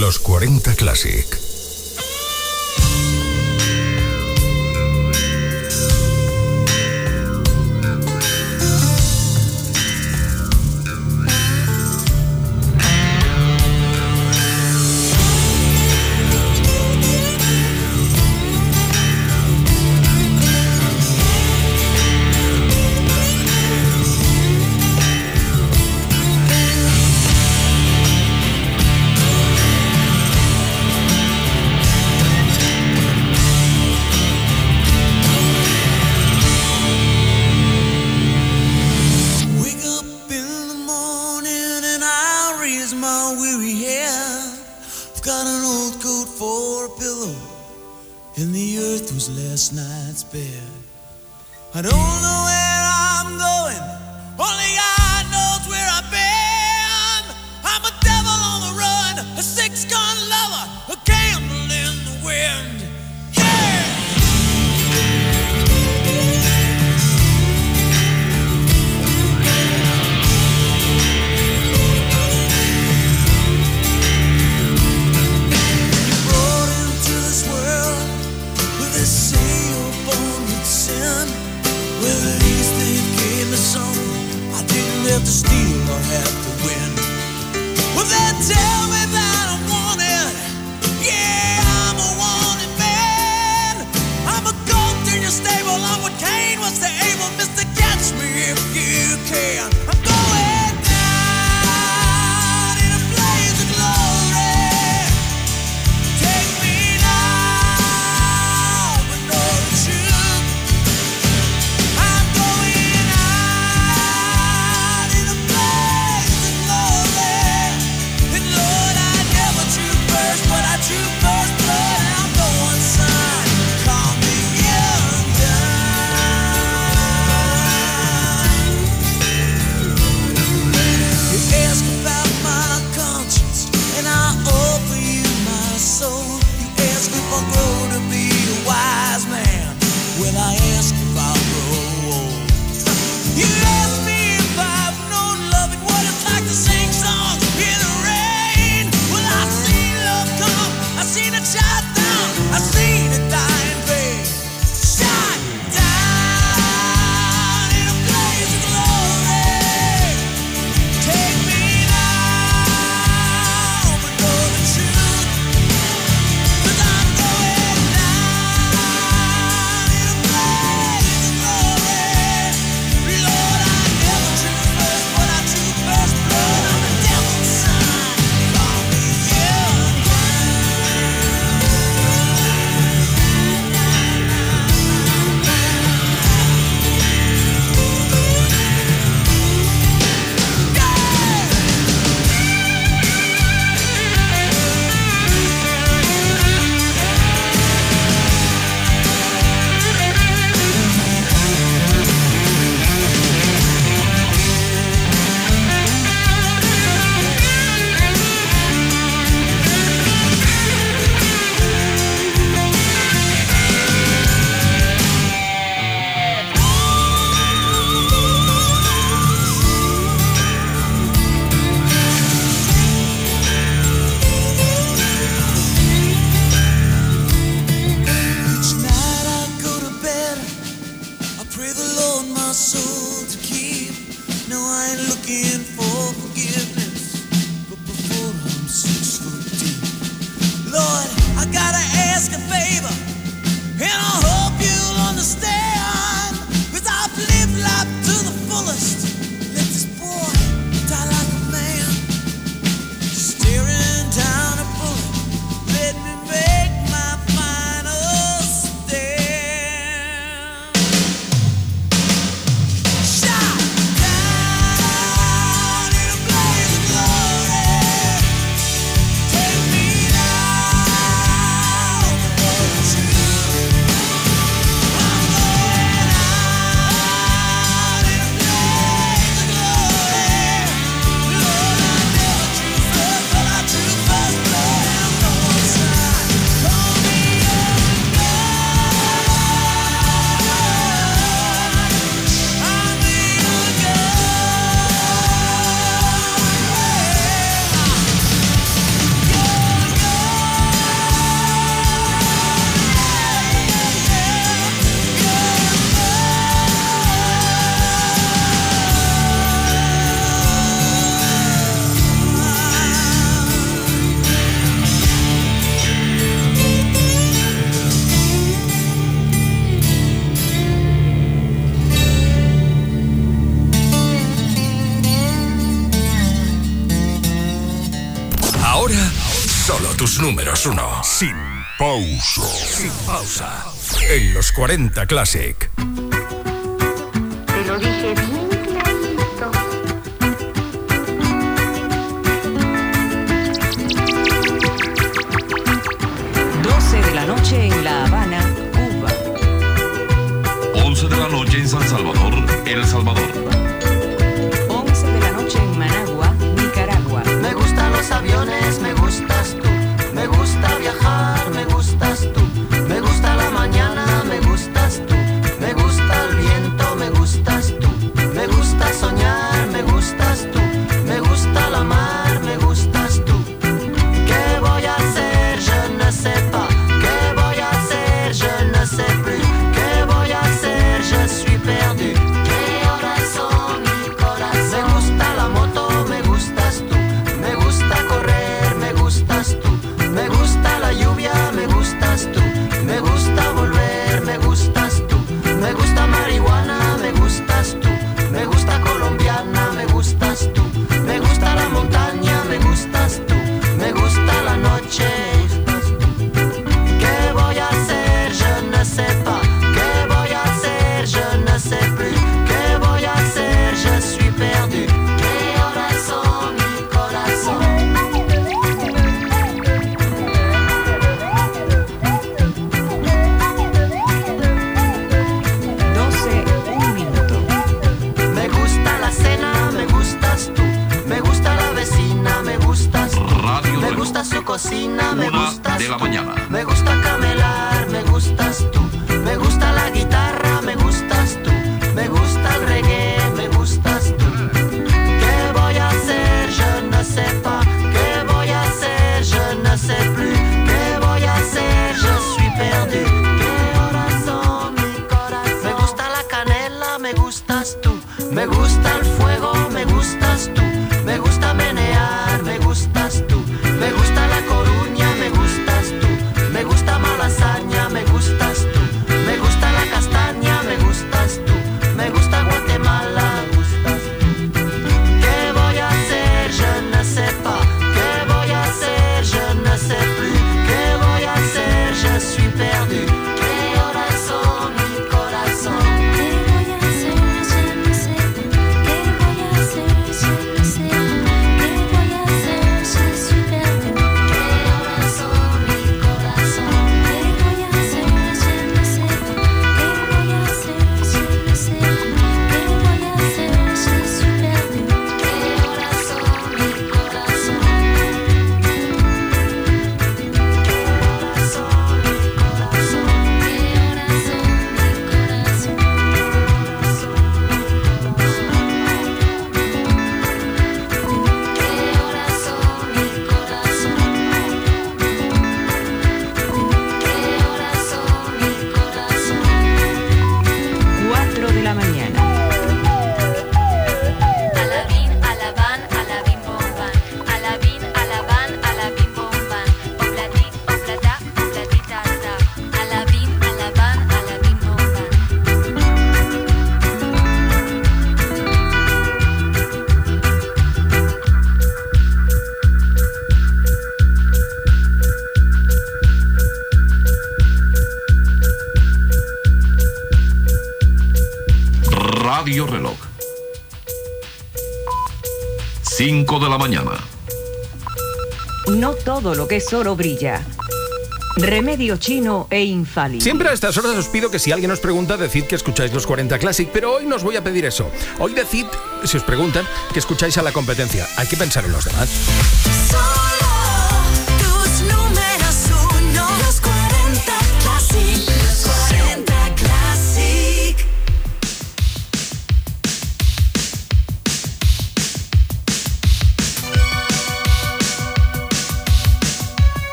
los 40 Classic. 40 Classic. de la mañana. No todo lo que es oro brilla. Remedio chino e infalible. Siempre a estas horas os pido que si alguien os pregunta, decid que escucháis los 40 Classic, pero hoy no os voy a pedir eso. Hoy decid, si os preguntan, que escucháis a la competencia. Hay que pensar en los demás.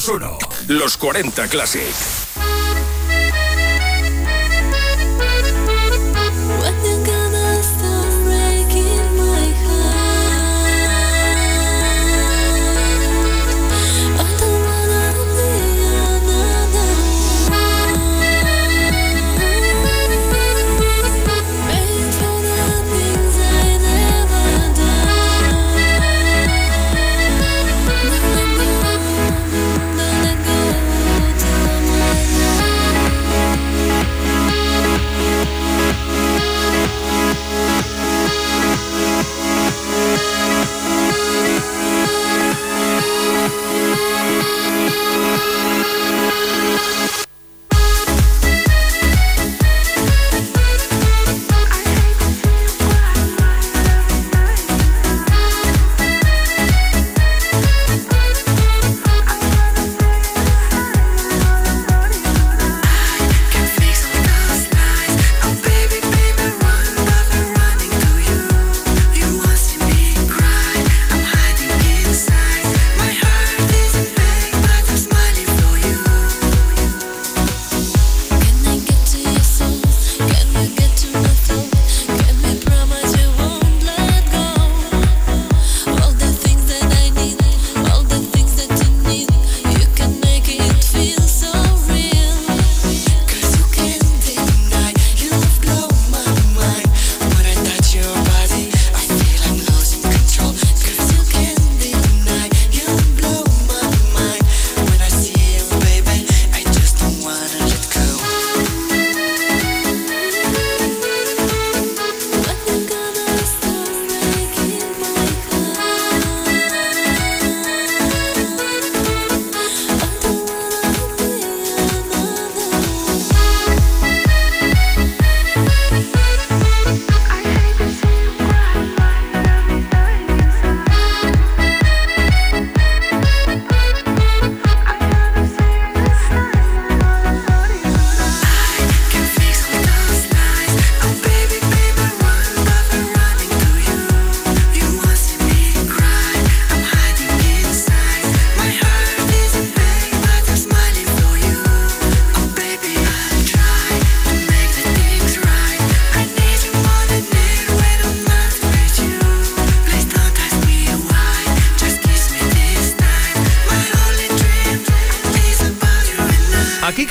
Los números uno. Los 40 Classic.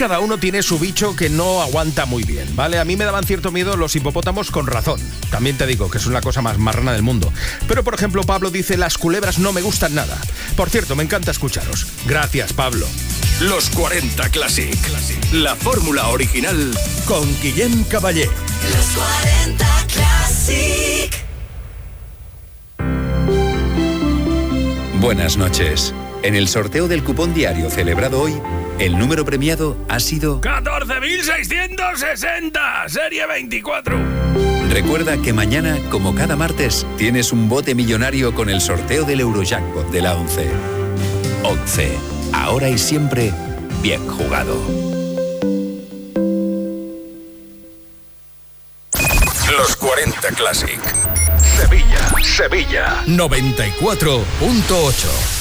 Cada uno tiene su bicho que no aguanta muy bien, ¿vale? A mí me daban cierto miedo los hipopótamos con razón. También te digo que es una cosa más marrana del mundo. Pero por ejemplo, Pablo dice, las culebras no me gustan nada. Por cierto, me encanta escucharos. Gracias, Pablo. Los 40 Classic. La fórmula original con Guillem Caballé. Los 40 Classic. Buenas noches. En el sorteo del cupón diario celebrado hoy, el número premiado ha sido... 14.660, serie 24. Recuerda que mañana, como cada martes, tienes un bote millonario con el sorteo del Eurojackpot de la 11. 11. Ahora y siempre, bien jugado. Los 40 Classic. Sevilla, Sevilla. 94.8.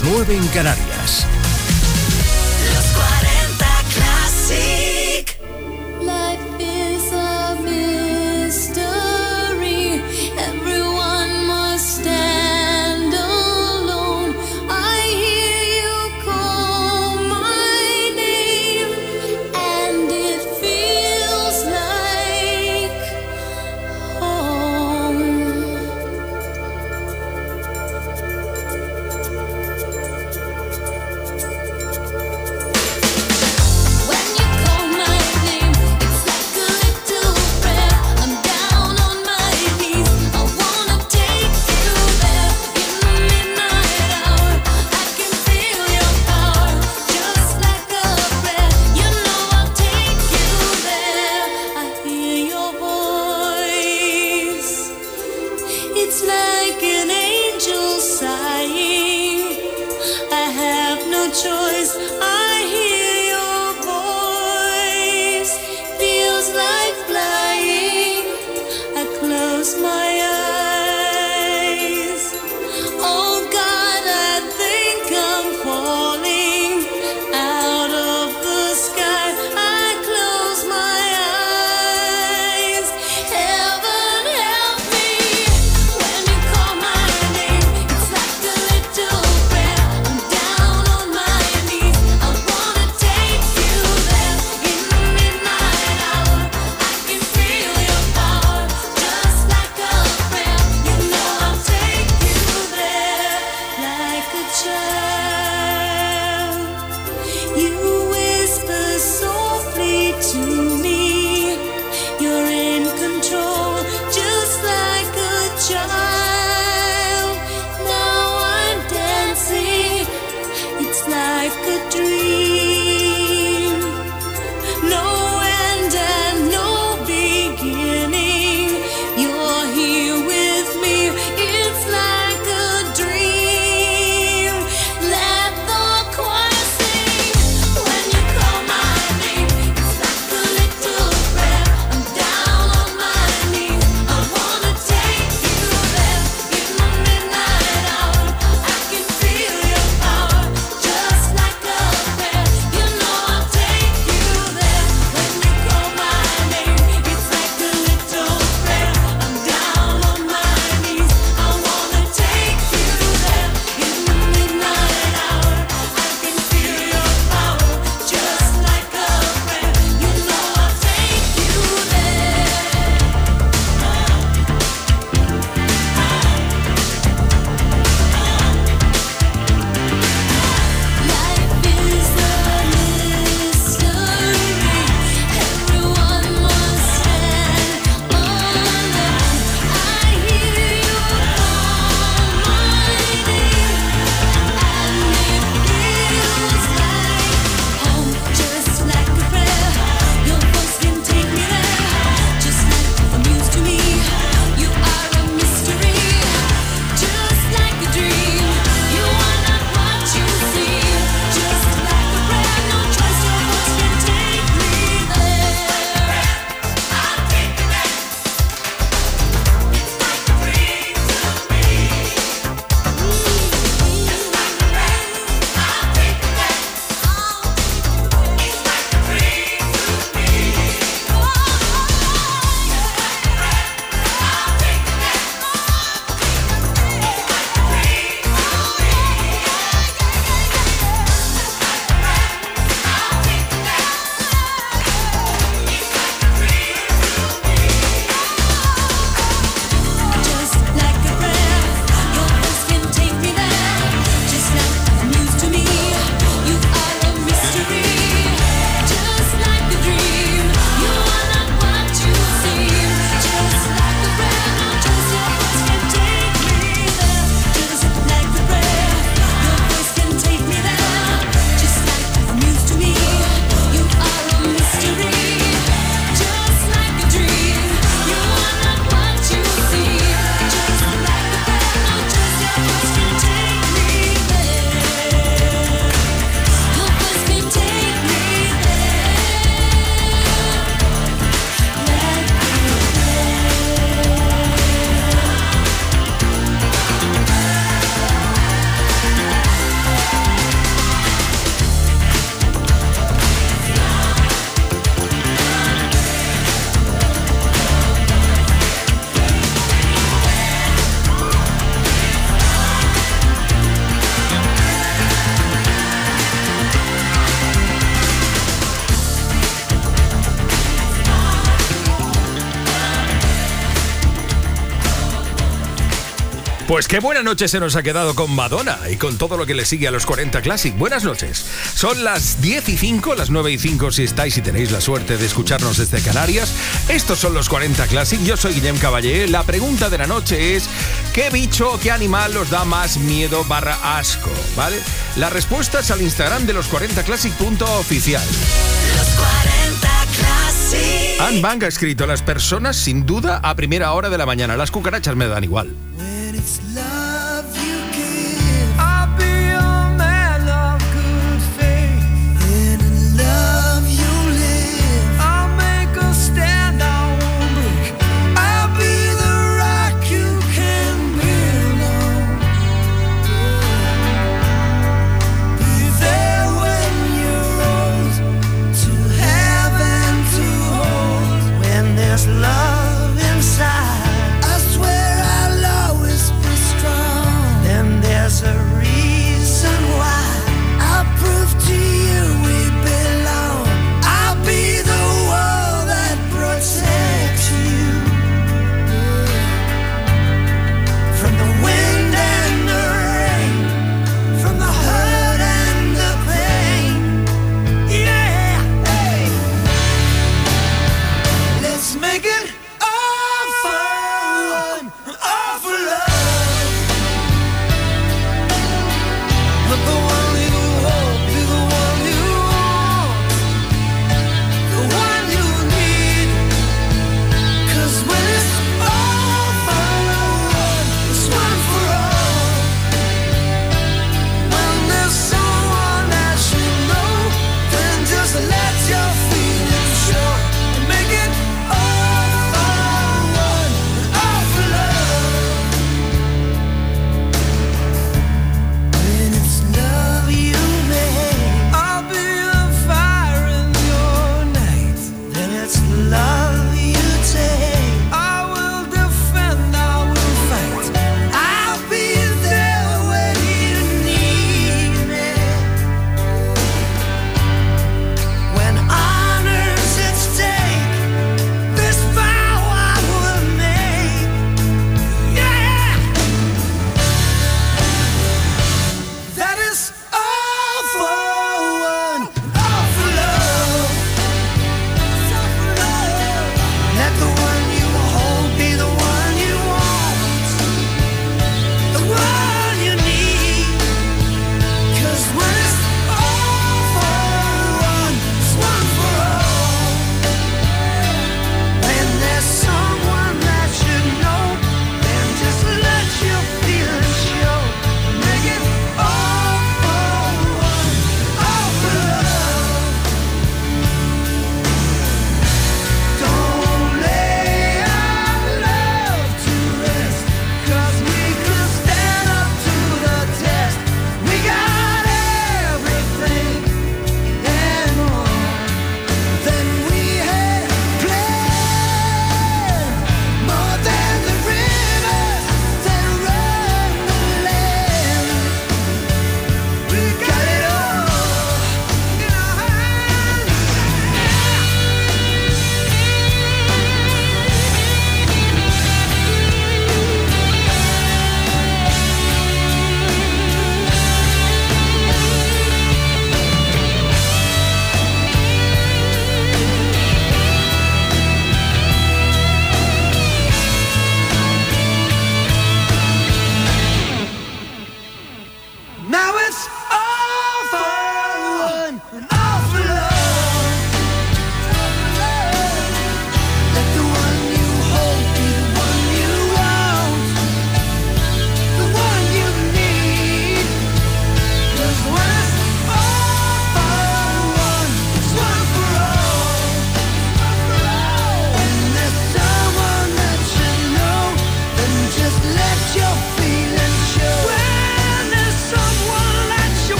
las 9 en Canarias. Pues qué buena noche se nos ha quedado con Madonna y con todo lo que le sigue a los 40 Classic. Buenas noches. Son las 10 y 5, las 9 y 5 si estáis y tenéis la suerte de escucharnos desde Canarias. Estos son los 40 Classic. Yo soy Guillem Caballé. La pregunta de la noche es ¿qué bicho o qué animal os da más miedo barra asco? ¿Vale? La respuesta es al Instagram de los 40 Classic.oficial. Los 40 Classic. Anne Bang ha escrito las personas sin duda a primera hora de la mañana. Las cucarachas me dan igual.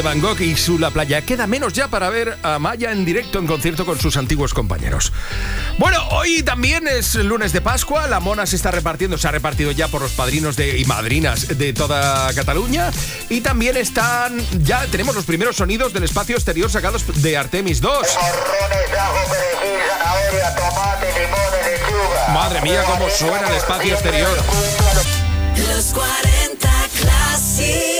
de Van Gogh y su La Playa. Queda menos ya para ver a Maya en directo en concierto con sus antiguos compañeros. Bueno, hoy también es lunes de Pascua. La mona se está repartiendo, se ha repartido ya por los padrinos y madrinas de toda Cataluña. Y también están, ya tenemos los primeros sonidos del espacio exterior sacados de Artemis 2. Madre mía, cómo suena el espacio exterior. Los 40 Classic.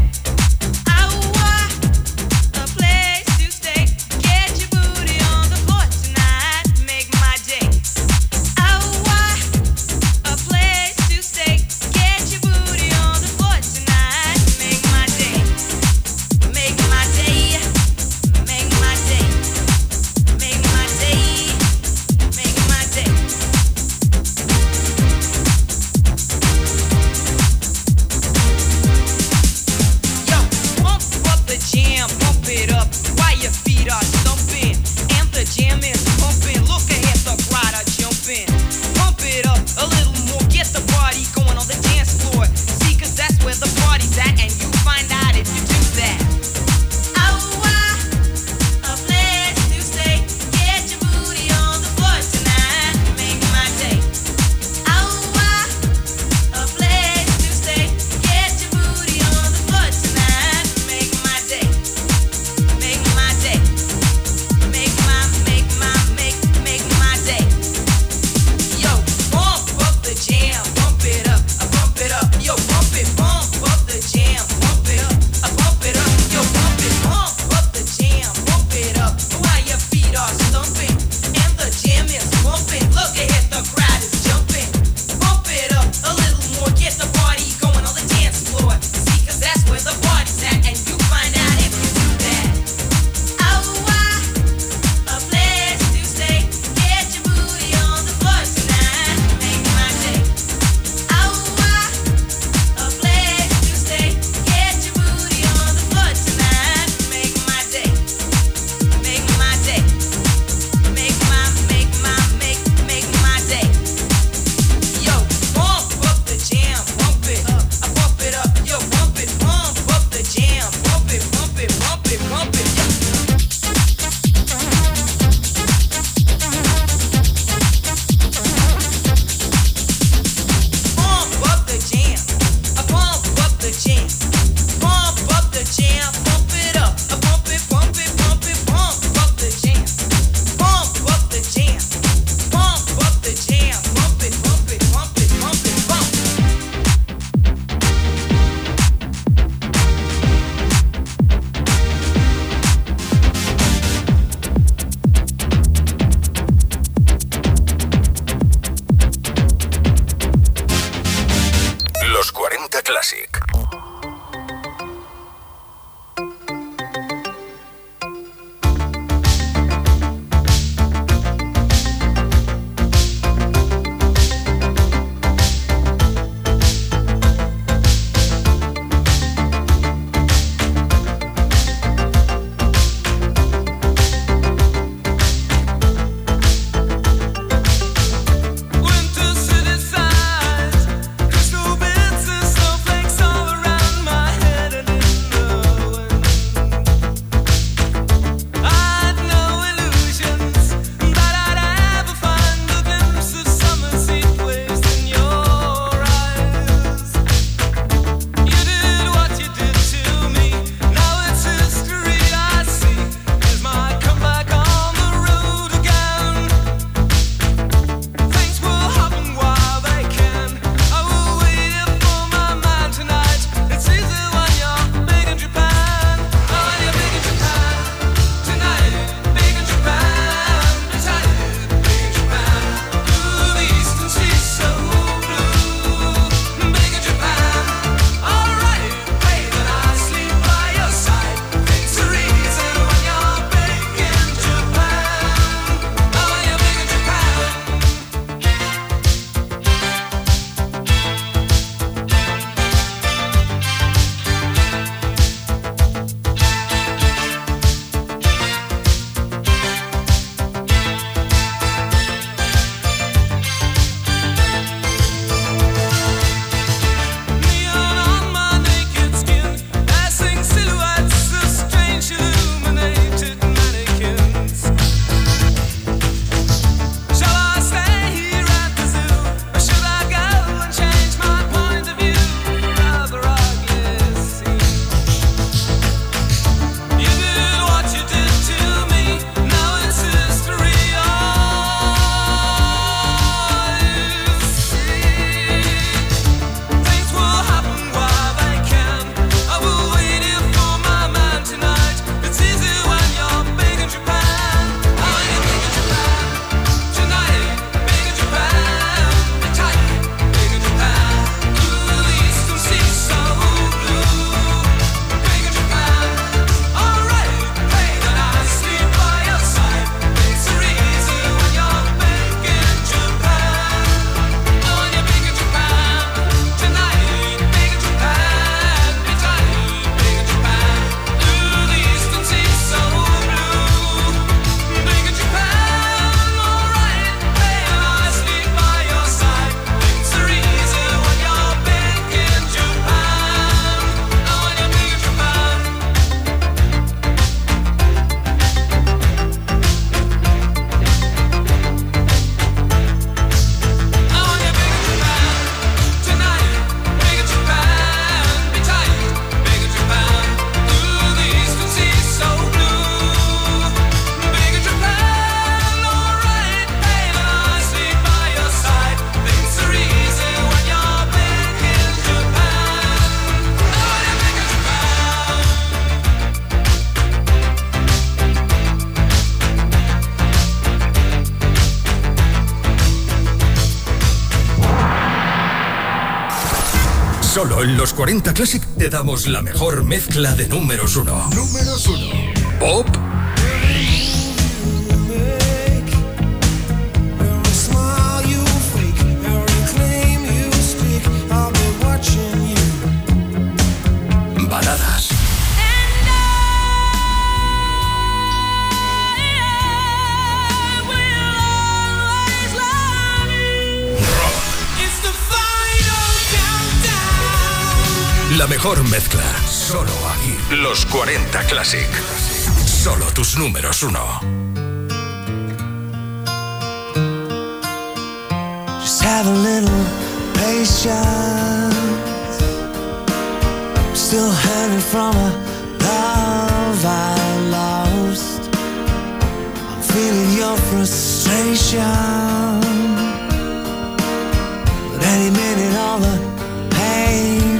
en los 40 Classic te damos la mejor mezcla de números uno. Números uno. Pop mejor mezcla. Solo aquí. Los 40 Classic. Solo tus números uno. Just have a little patience. Still hurting from a love I lost. I'm feeling your frustration. But any minute, all the pain.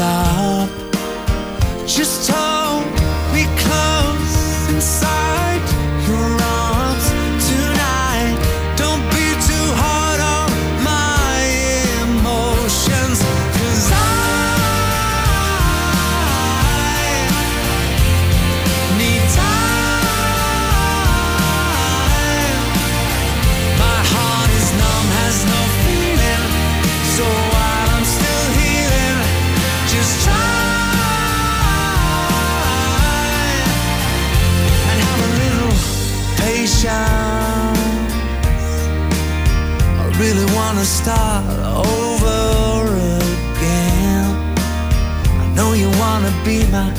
stop. Just talk. Wanna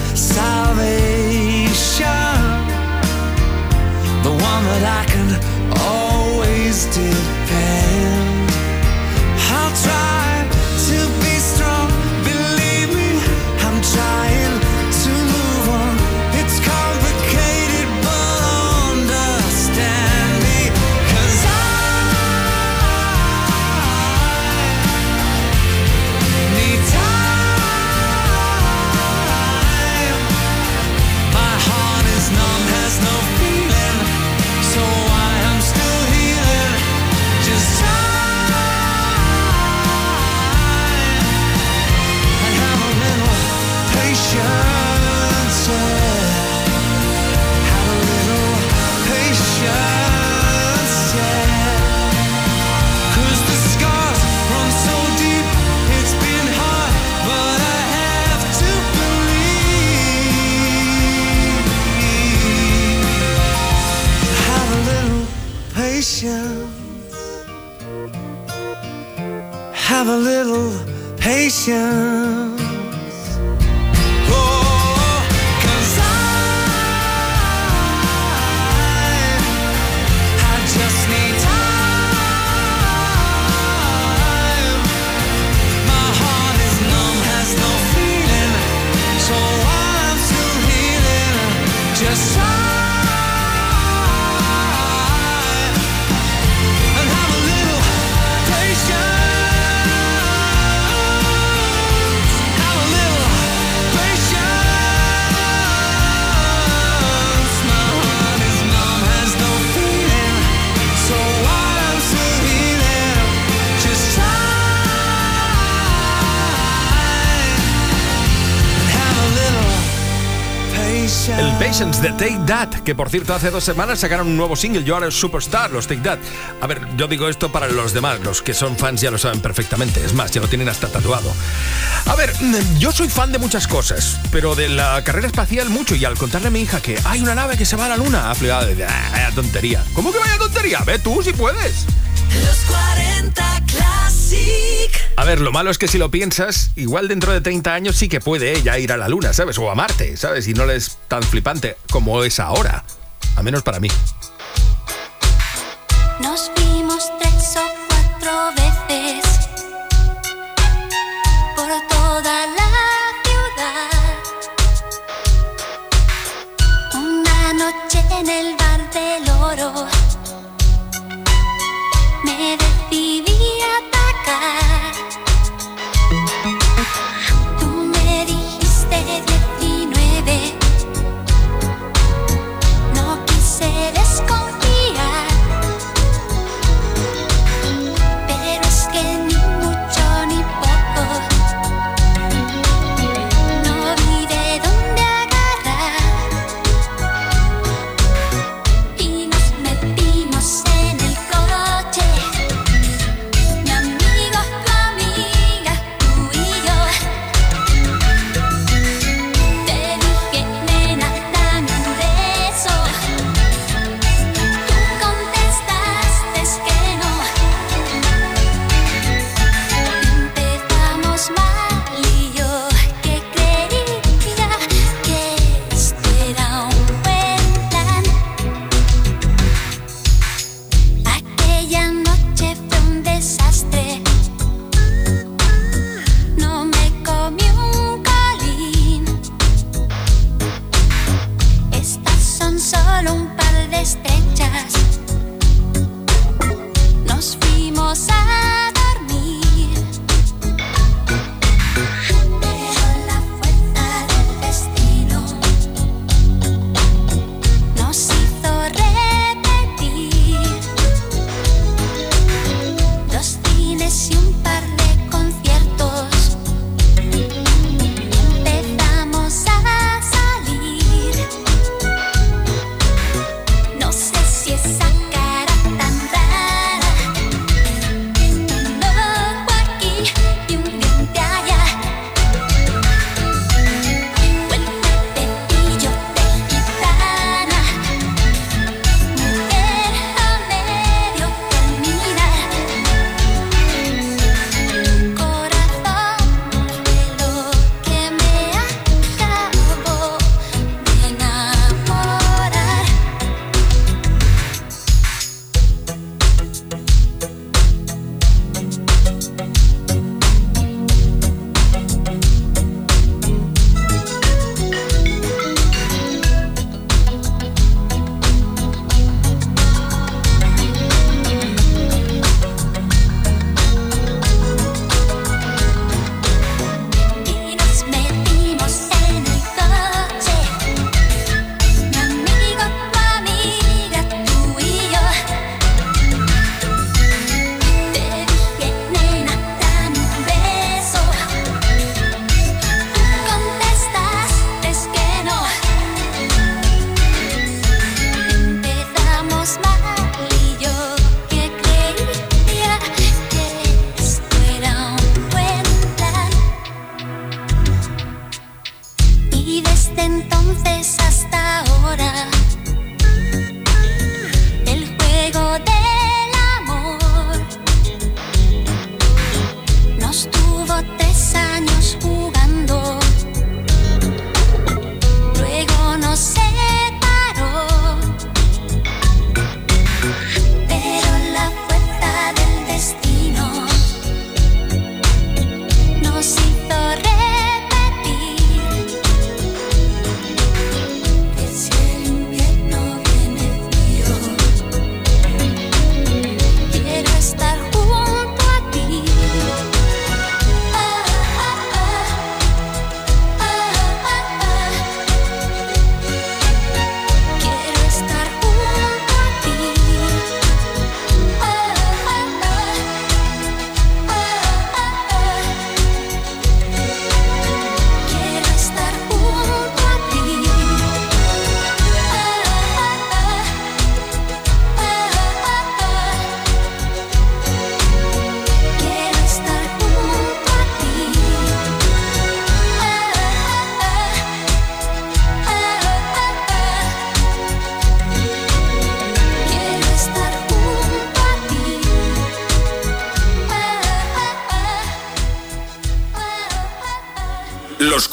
Have a little patience. De Take That, que por cierto hace dos semanas sacaron un nuevo single, Yo ahora Superstar, los Take That. A ver, yo digo esto para los demás, los que son fans ya lo saben perfectamente, es más, ya lo tienen hasta tatuado. A ver, yo soy fan de muchas cosas, pero de la carrera espacial mucho, y al contarle a mi hija que hay una nave que se va a la luna, ha flipado de, ah, vaya tontería. ¿Cómo que vaya tontería? Ve tú si puedes. Los 40 Classic. A ver, lo malo es que si lo piensas, igual dentro de 30 años sí que puede ella ir a la luna, ¿sabes? O a Marte, ¿sabes? Y no le es tan flipante como es ahora. A menos para mí. Nos vimos tres o cuatro veces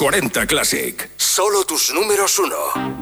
40 Classic. Solo tus números uno.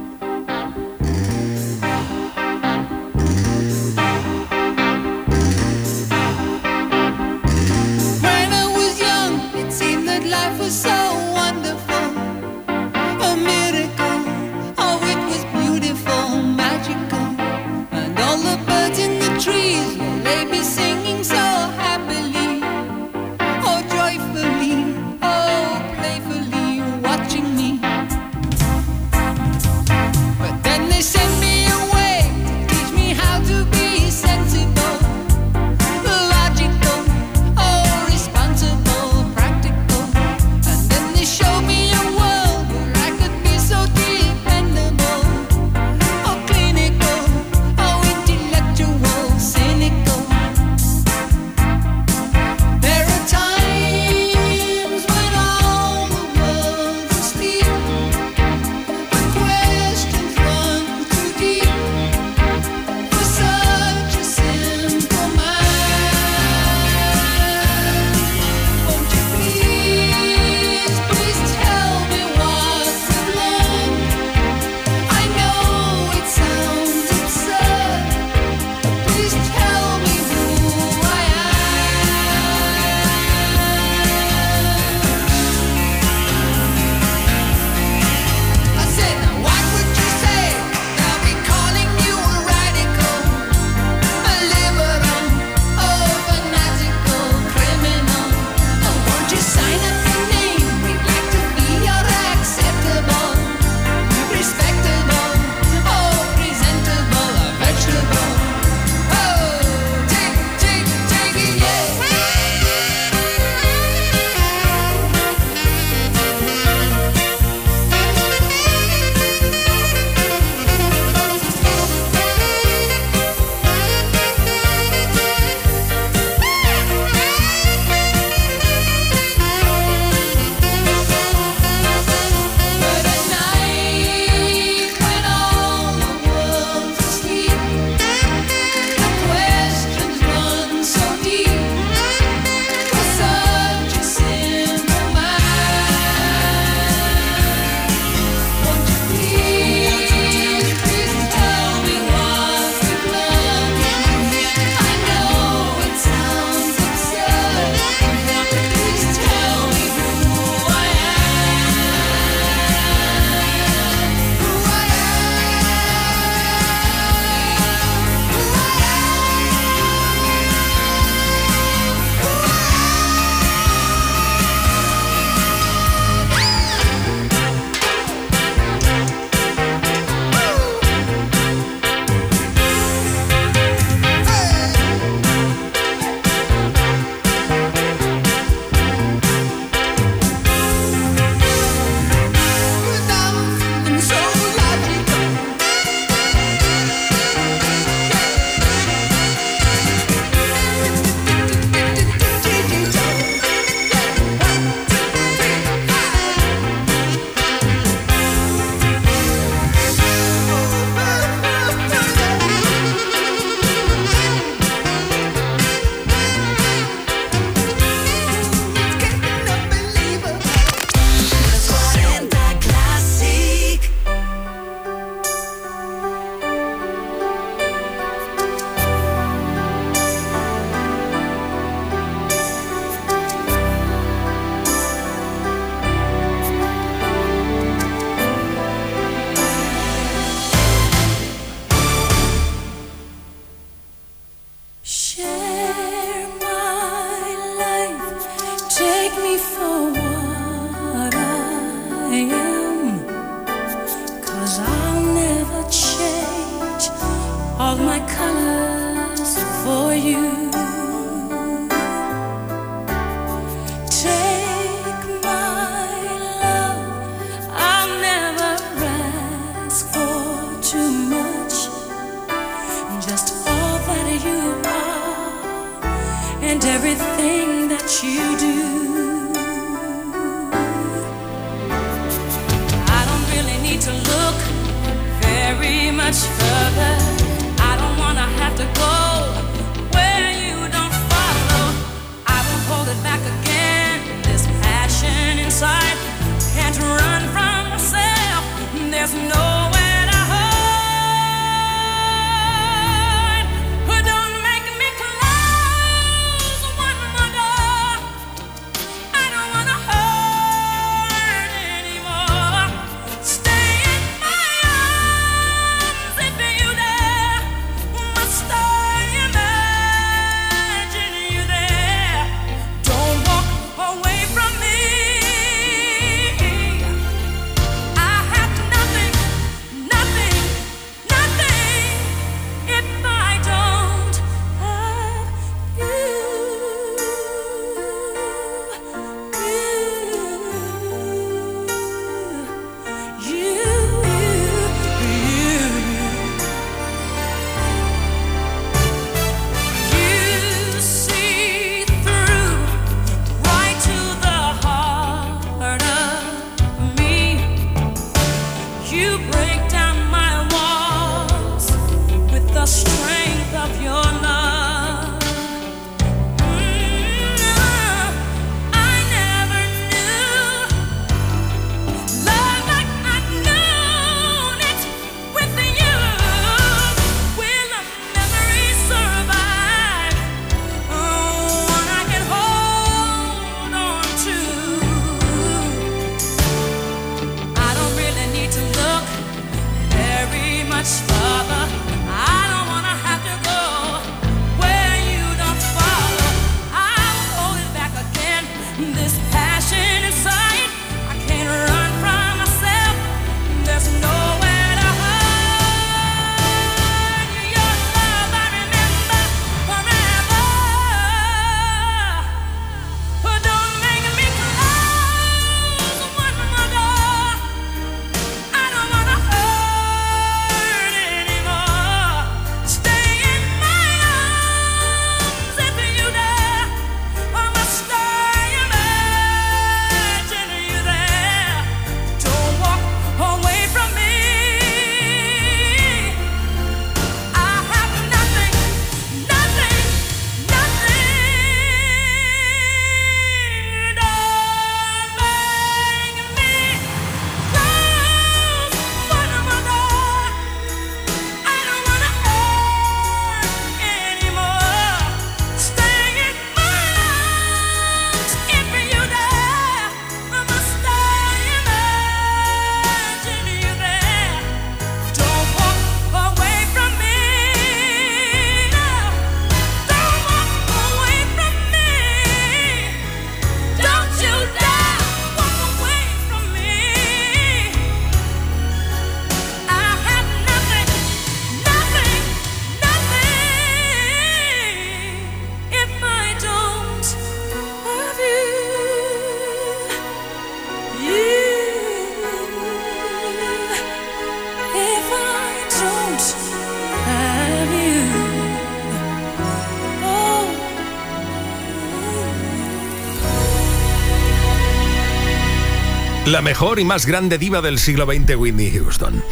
la mejor y más grande diva del siglo XX, Whitney Houston.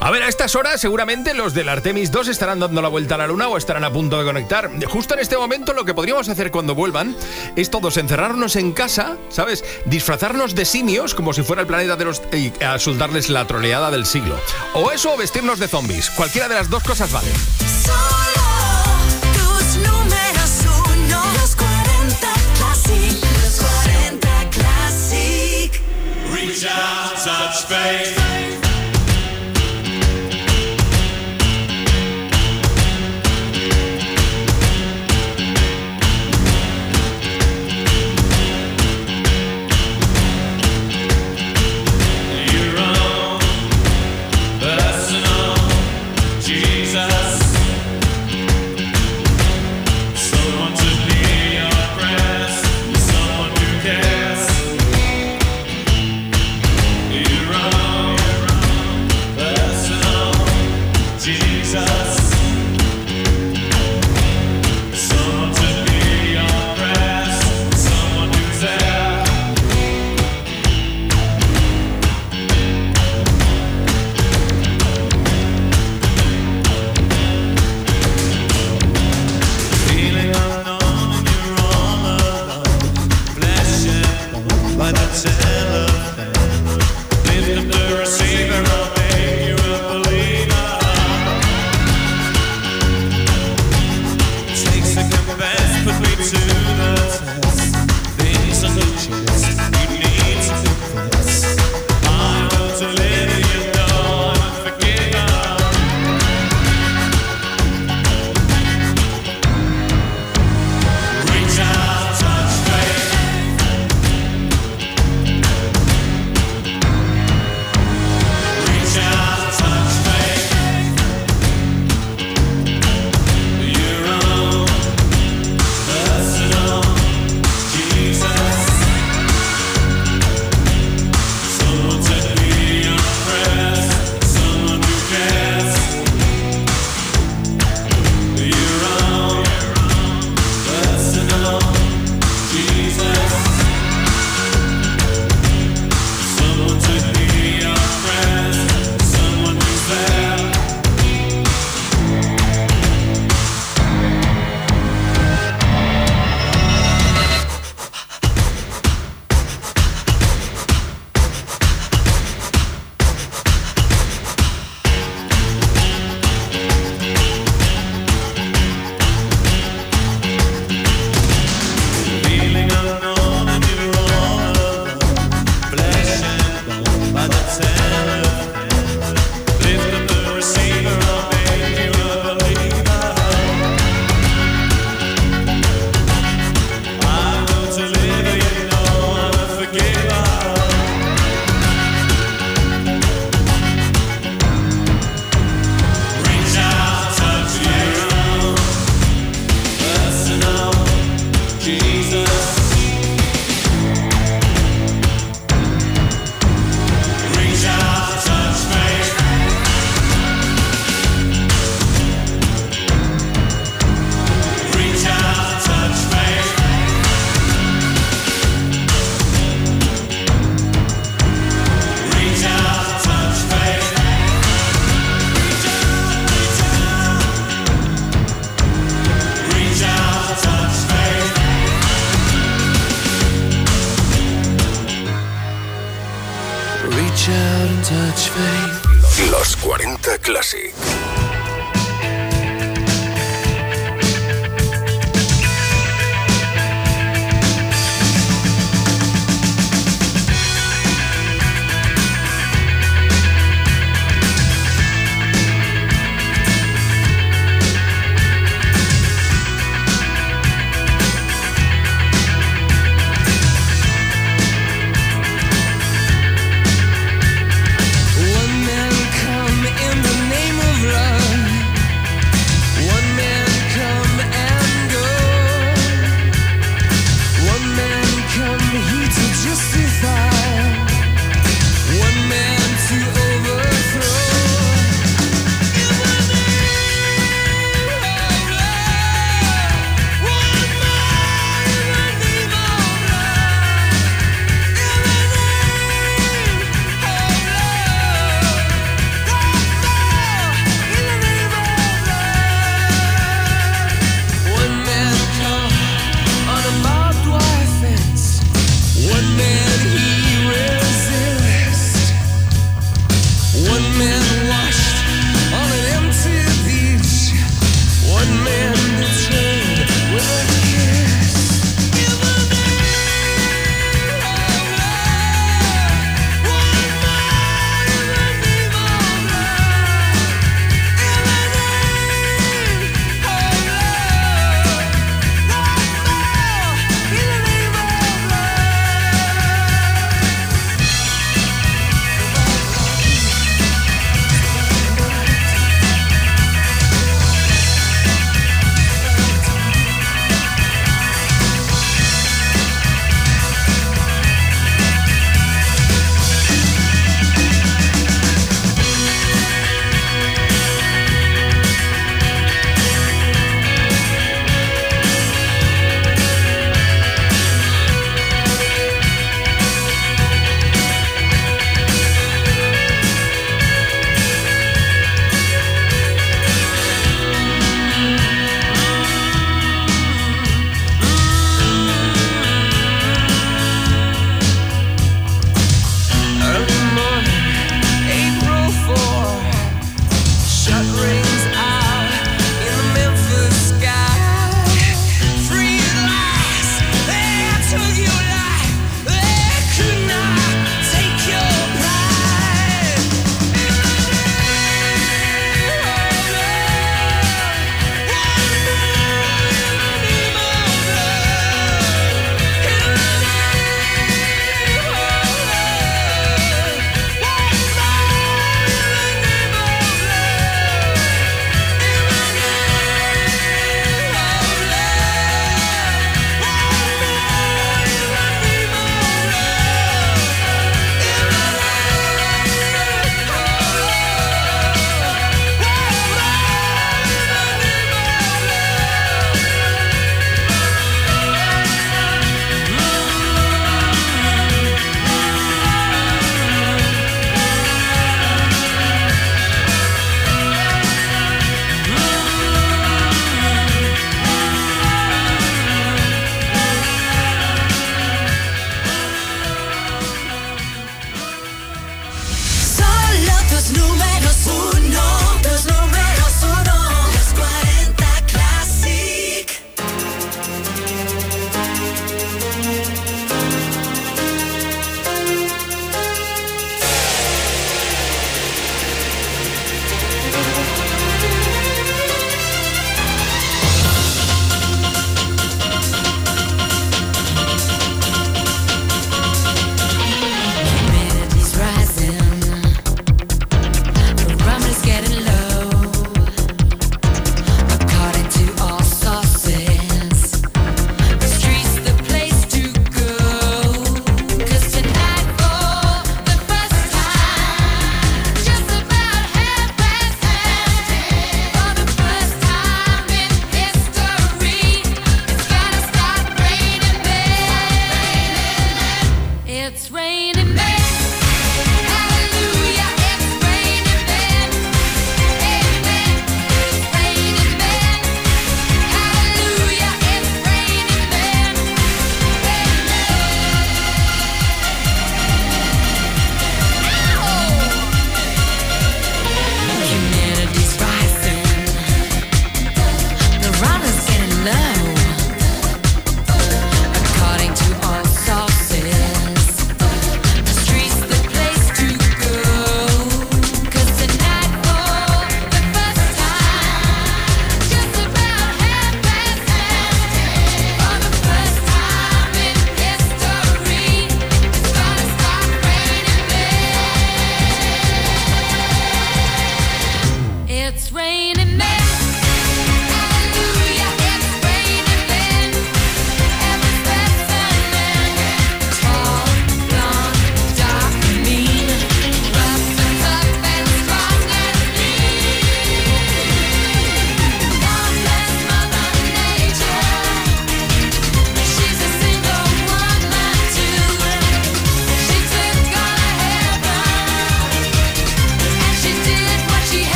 A ver, a estas horas seguramente los del Artemis 2 estarán dando la vuelta a la luna o estarán a punto de conectar. Justo en este momento lo que podríamos hacer cuando vuelvan es todos encerrarnos en casa, ¿sabes? Disfrazarnos de simios como si fuera el planeta de los... y a soldarles la troleada del siglo. O eso o vestirnos de zombies. Cualquiera de las dos cosas vale. such faith.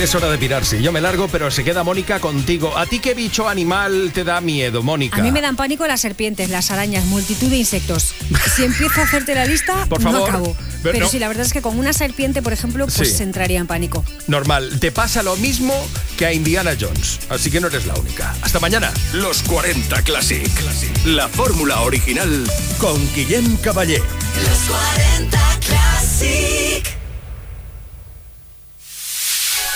Que es hora de pirarse. Yo me largo, pero se queda Mónica contigo. ¿A ti qué bicho animal te da miedo, Mónica? A mí me dan pánico las serpientes, las arañas, multitud de insectos. *laughs* Si empiezo a hacerte la lista, Por no favor. acabo. Pero Pero no. sí, la verdad es que con una serpiente, por ejemplo, pues Sí. entraría en pánico. Normal, te pasa lo mismo que a Indiana Jones. Así que no eres la única. Hasta mañana. Los 40 Classic. La fórmula original con Guillem Caballé. Los 40 Classic.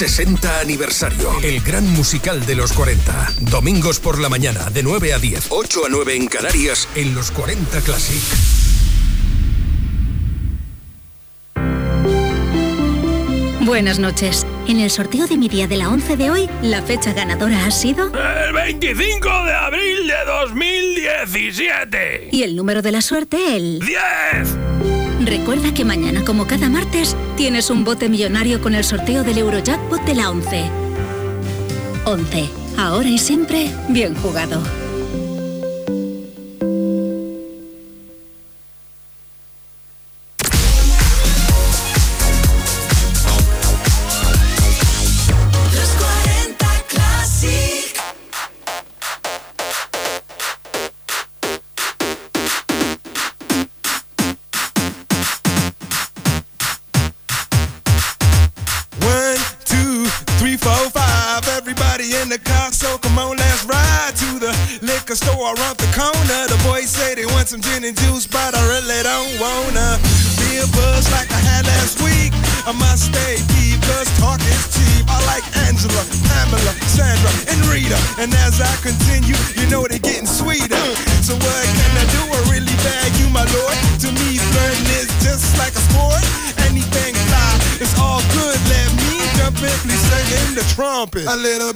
60 aniversario, el gran musical de los 40. Domingos por la mañana de 9 a 10, 8 a 9 en Canarias en los 40 Classic. Buenas noches. En el sorteo de mi día de la 11 de hoy, la fecha ganadora ha sido... El 25 de abril de 2017. Y el número de la suerte, el... 10. Recuerda que mañana, como cada martes, tienes un bote millonario con el sorteo del Eurojackpot de la 11. 11. Ahora y siempre, bien jugado. A little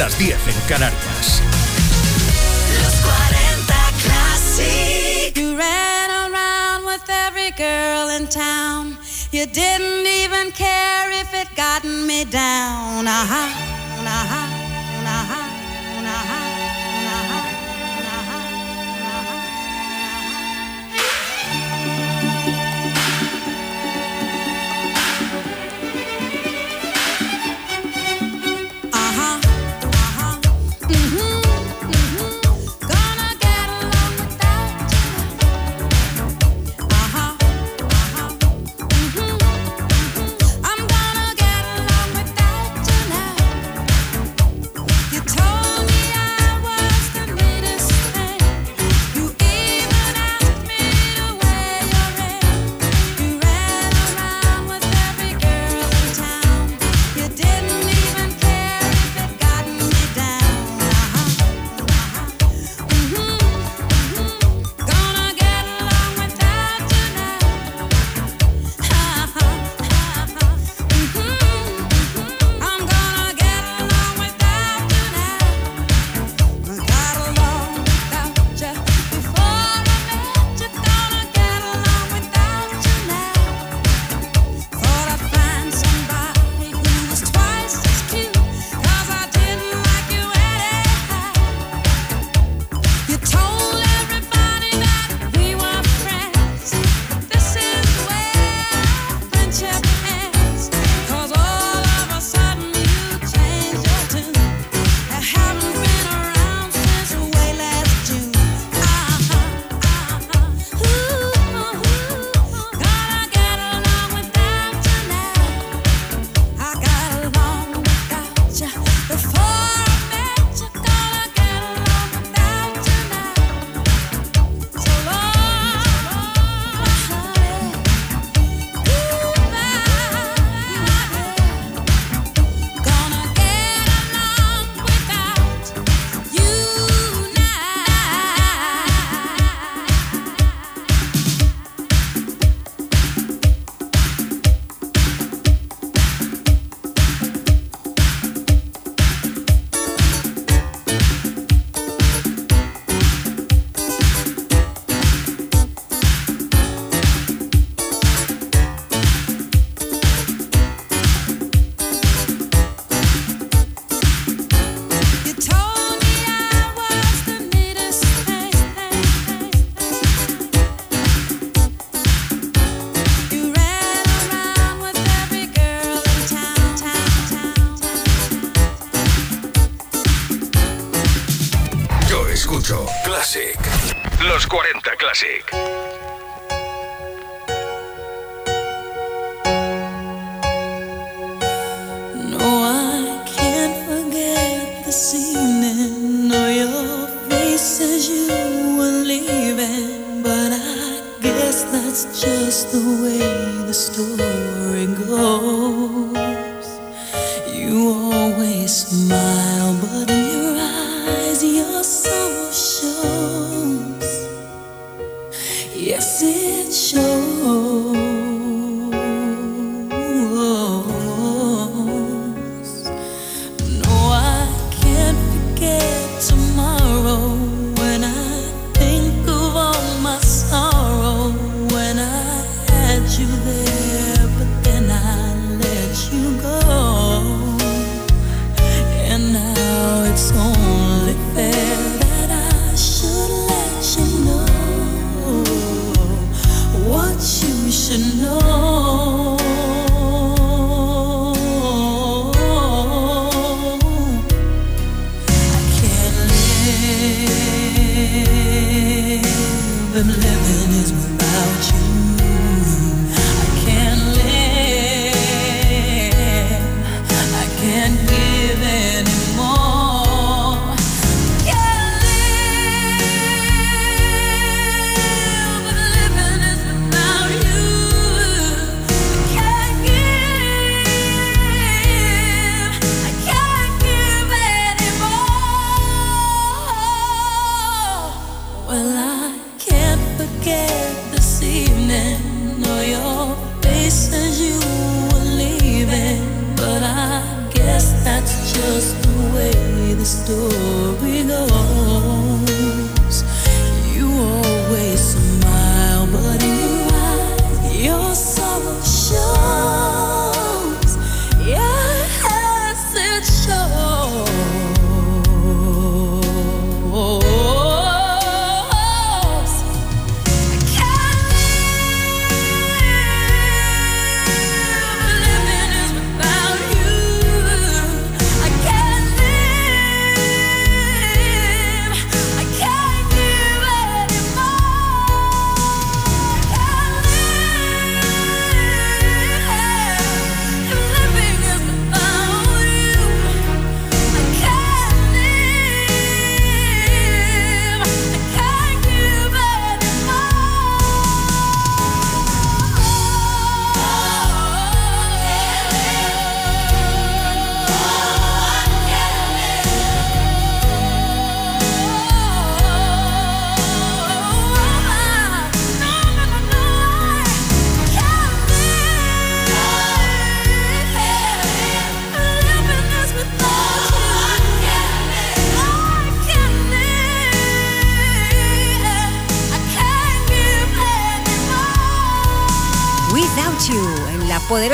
las 10 en Canarias. Los 40 Classic. You ran around with every girl in town. You didn't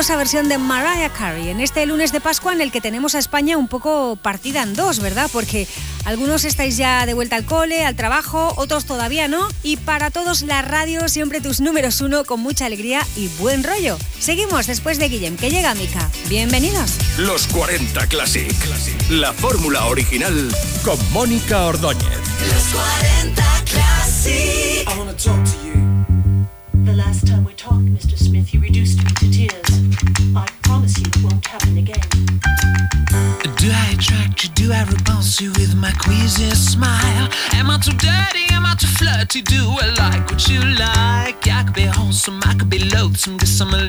preciosa versión de Mariah Carey en este lunes de Pascua en el que tenemos a España un poco partida en dos, ¿verdad? Porque algunos estáis ya de vuelta al cole, al trabajo, otros todavía no. Y para todos la radio, siempre tus números uno con mucha alegría y buen rollo. Seguimos después de Guillem, que llega Mica. Bienvenidos. Los 40 Classic. La fórmula original con Mónica Ordóñez. Los 40 Classic. you do, I like what you like. I could be wholesome, I could be loathsome, guess I'm a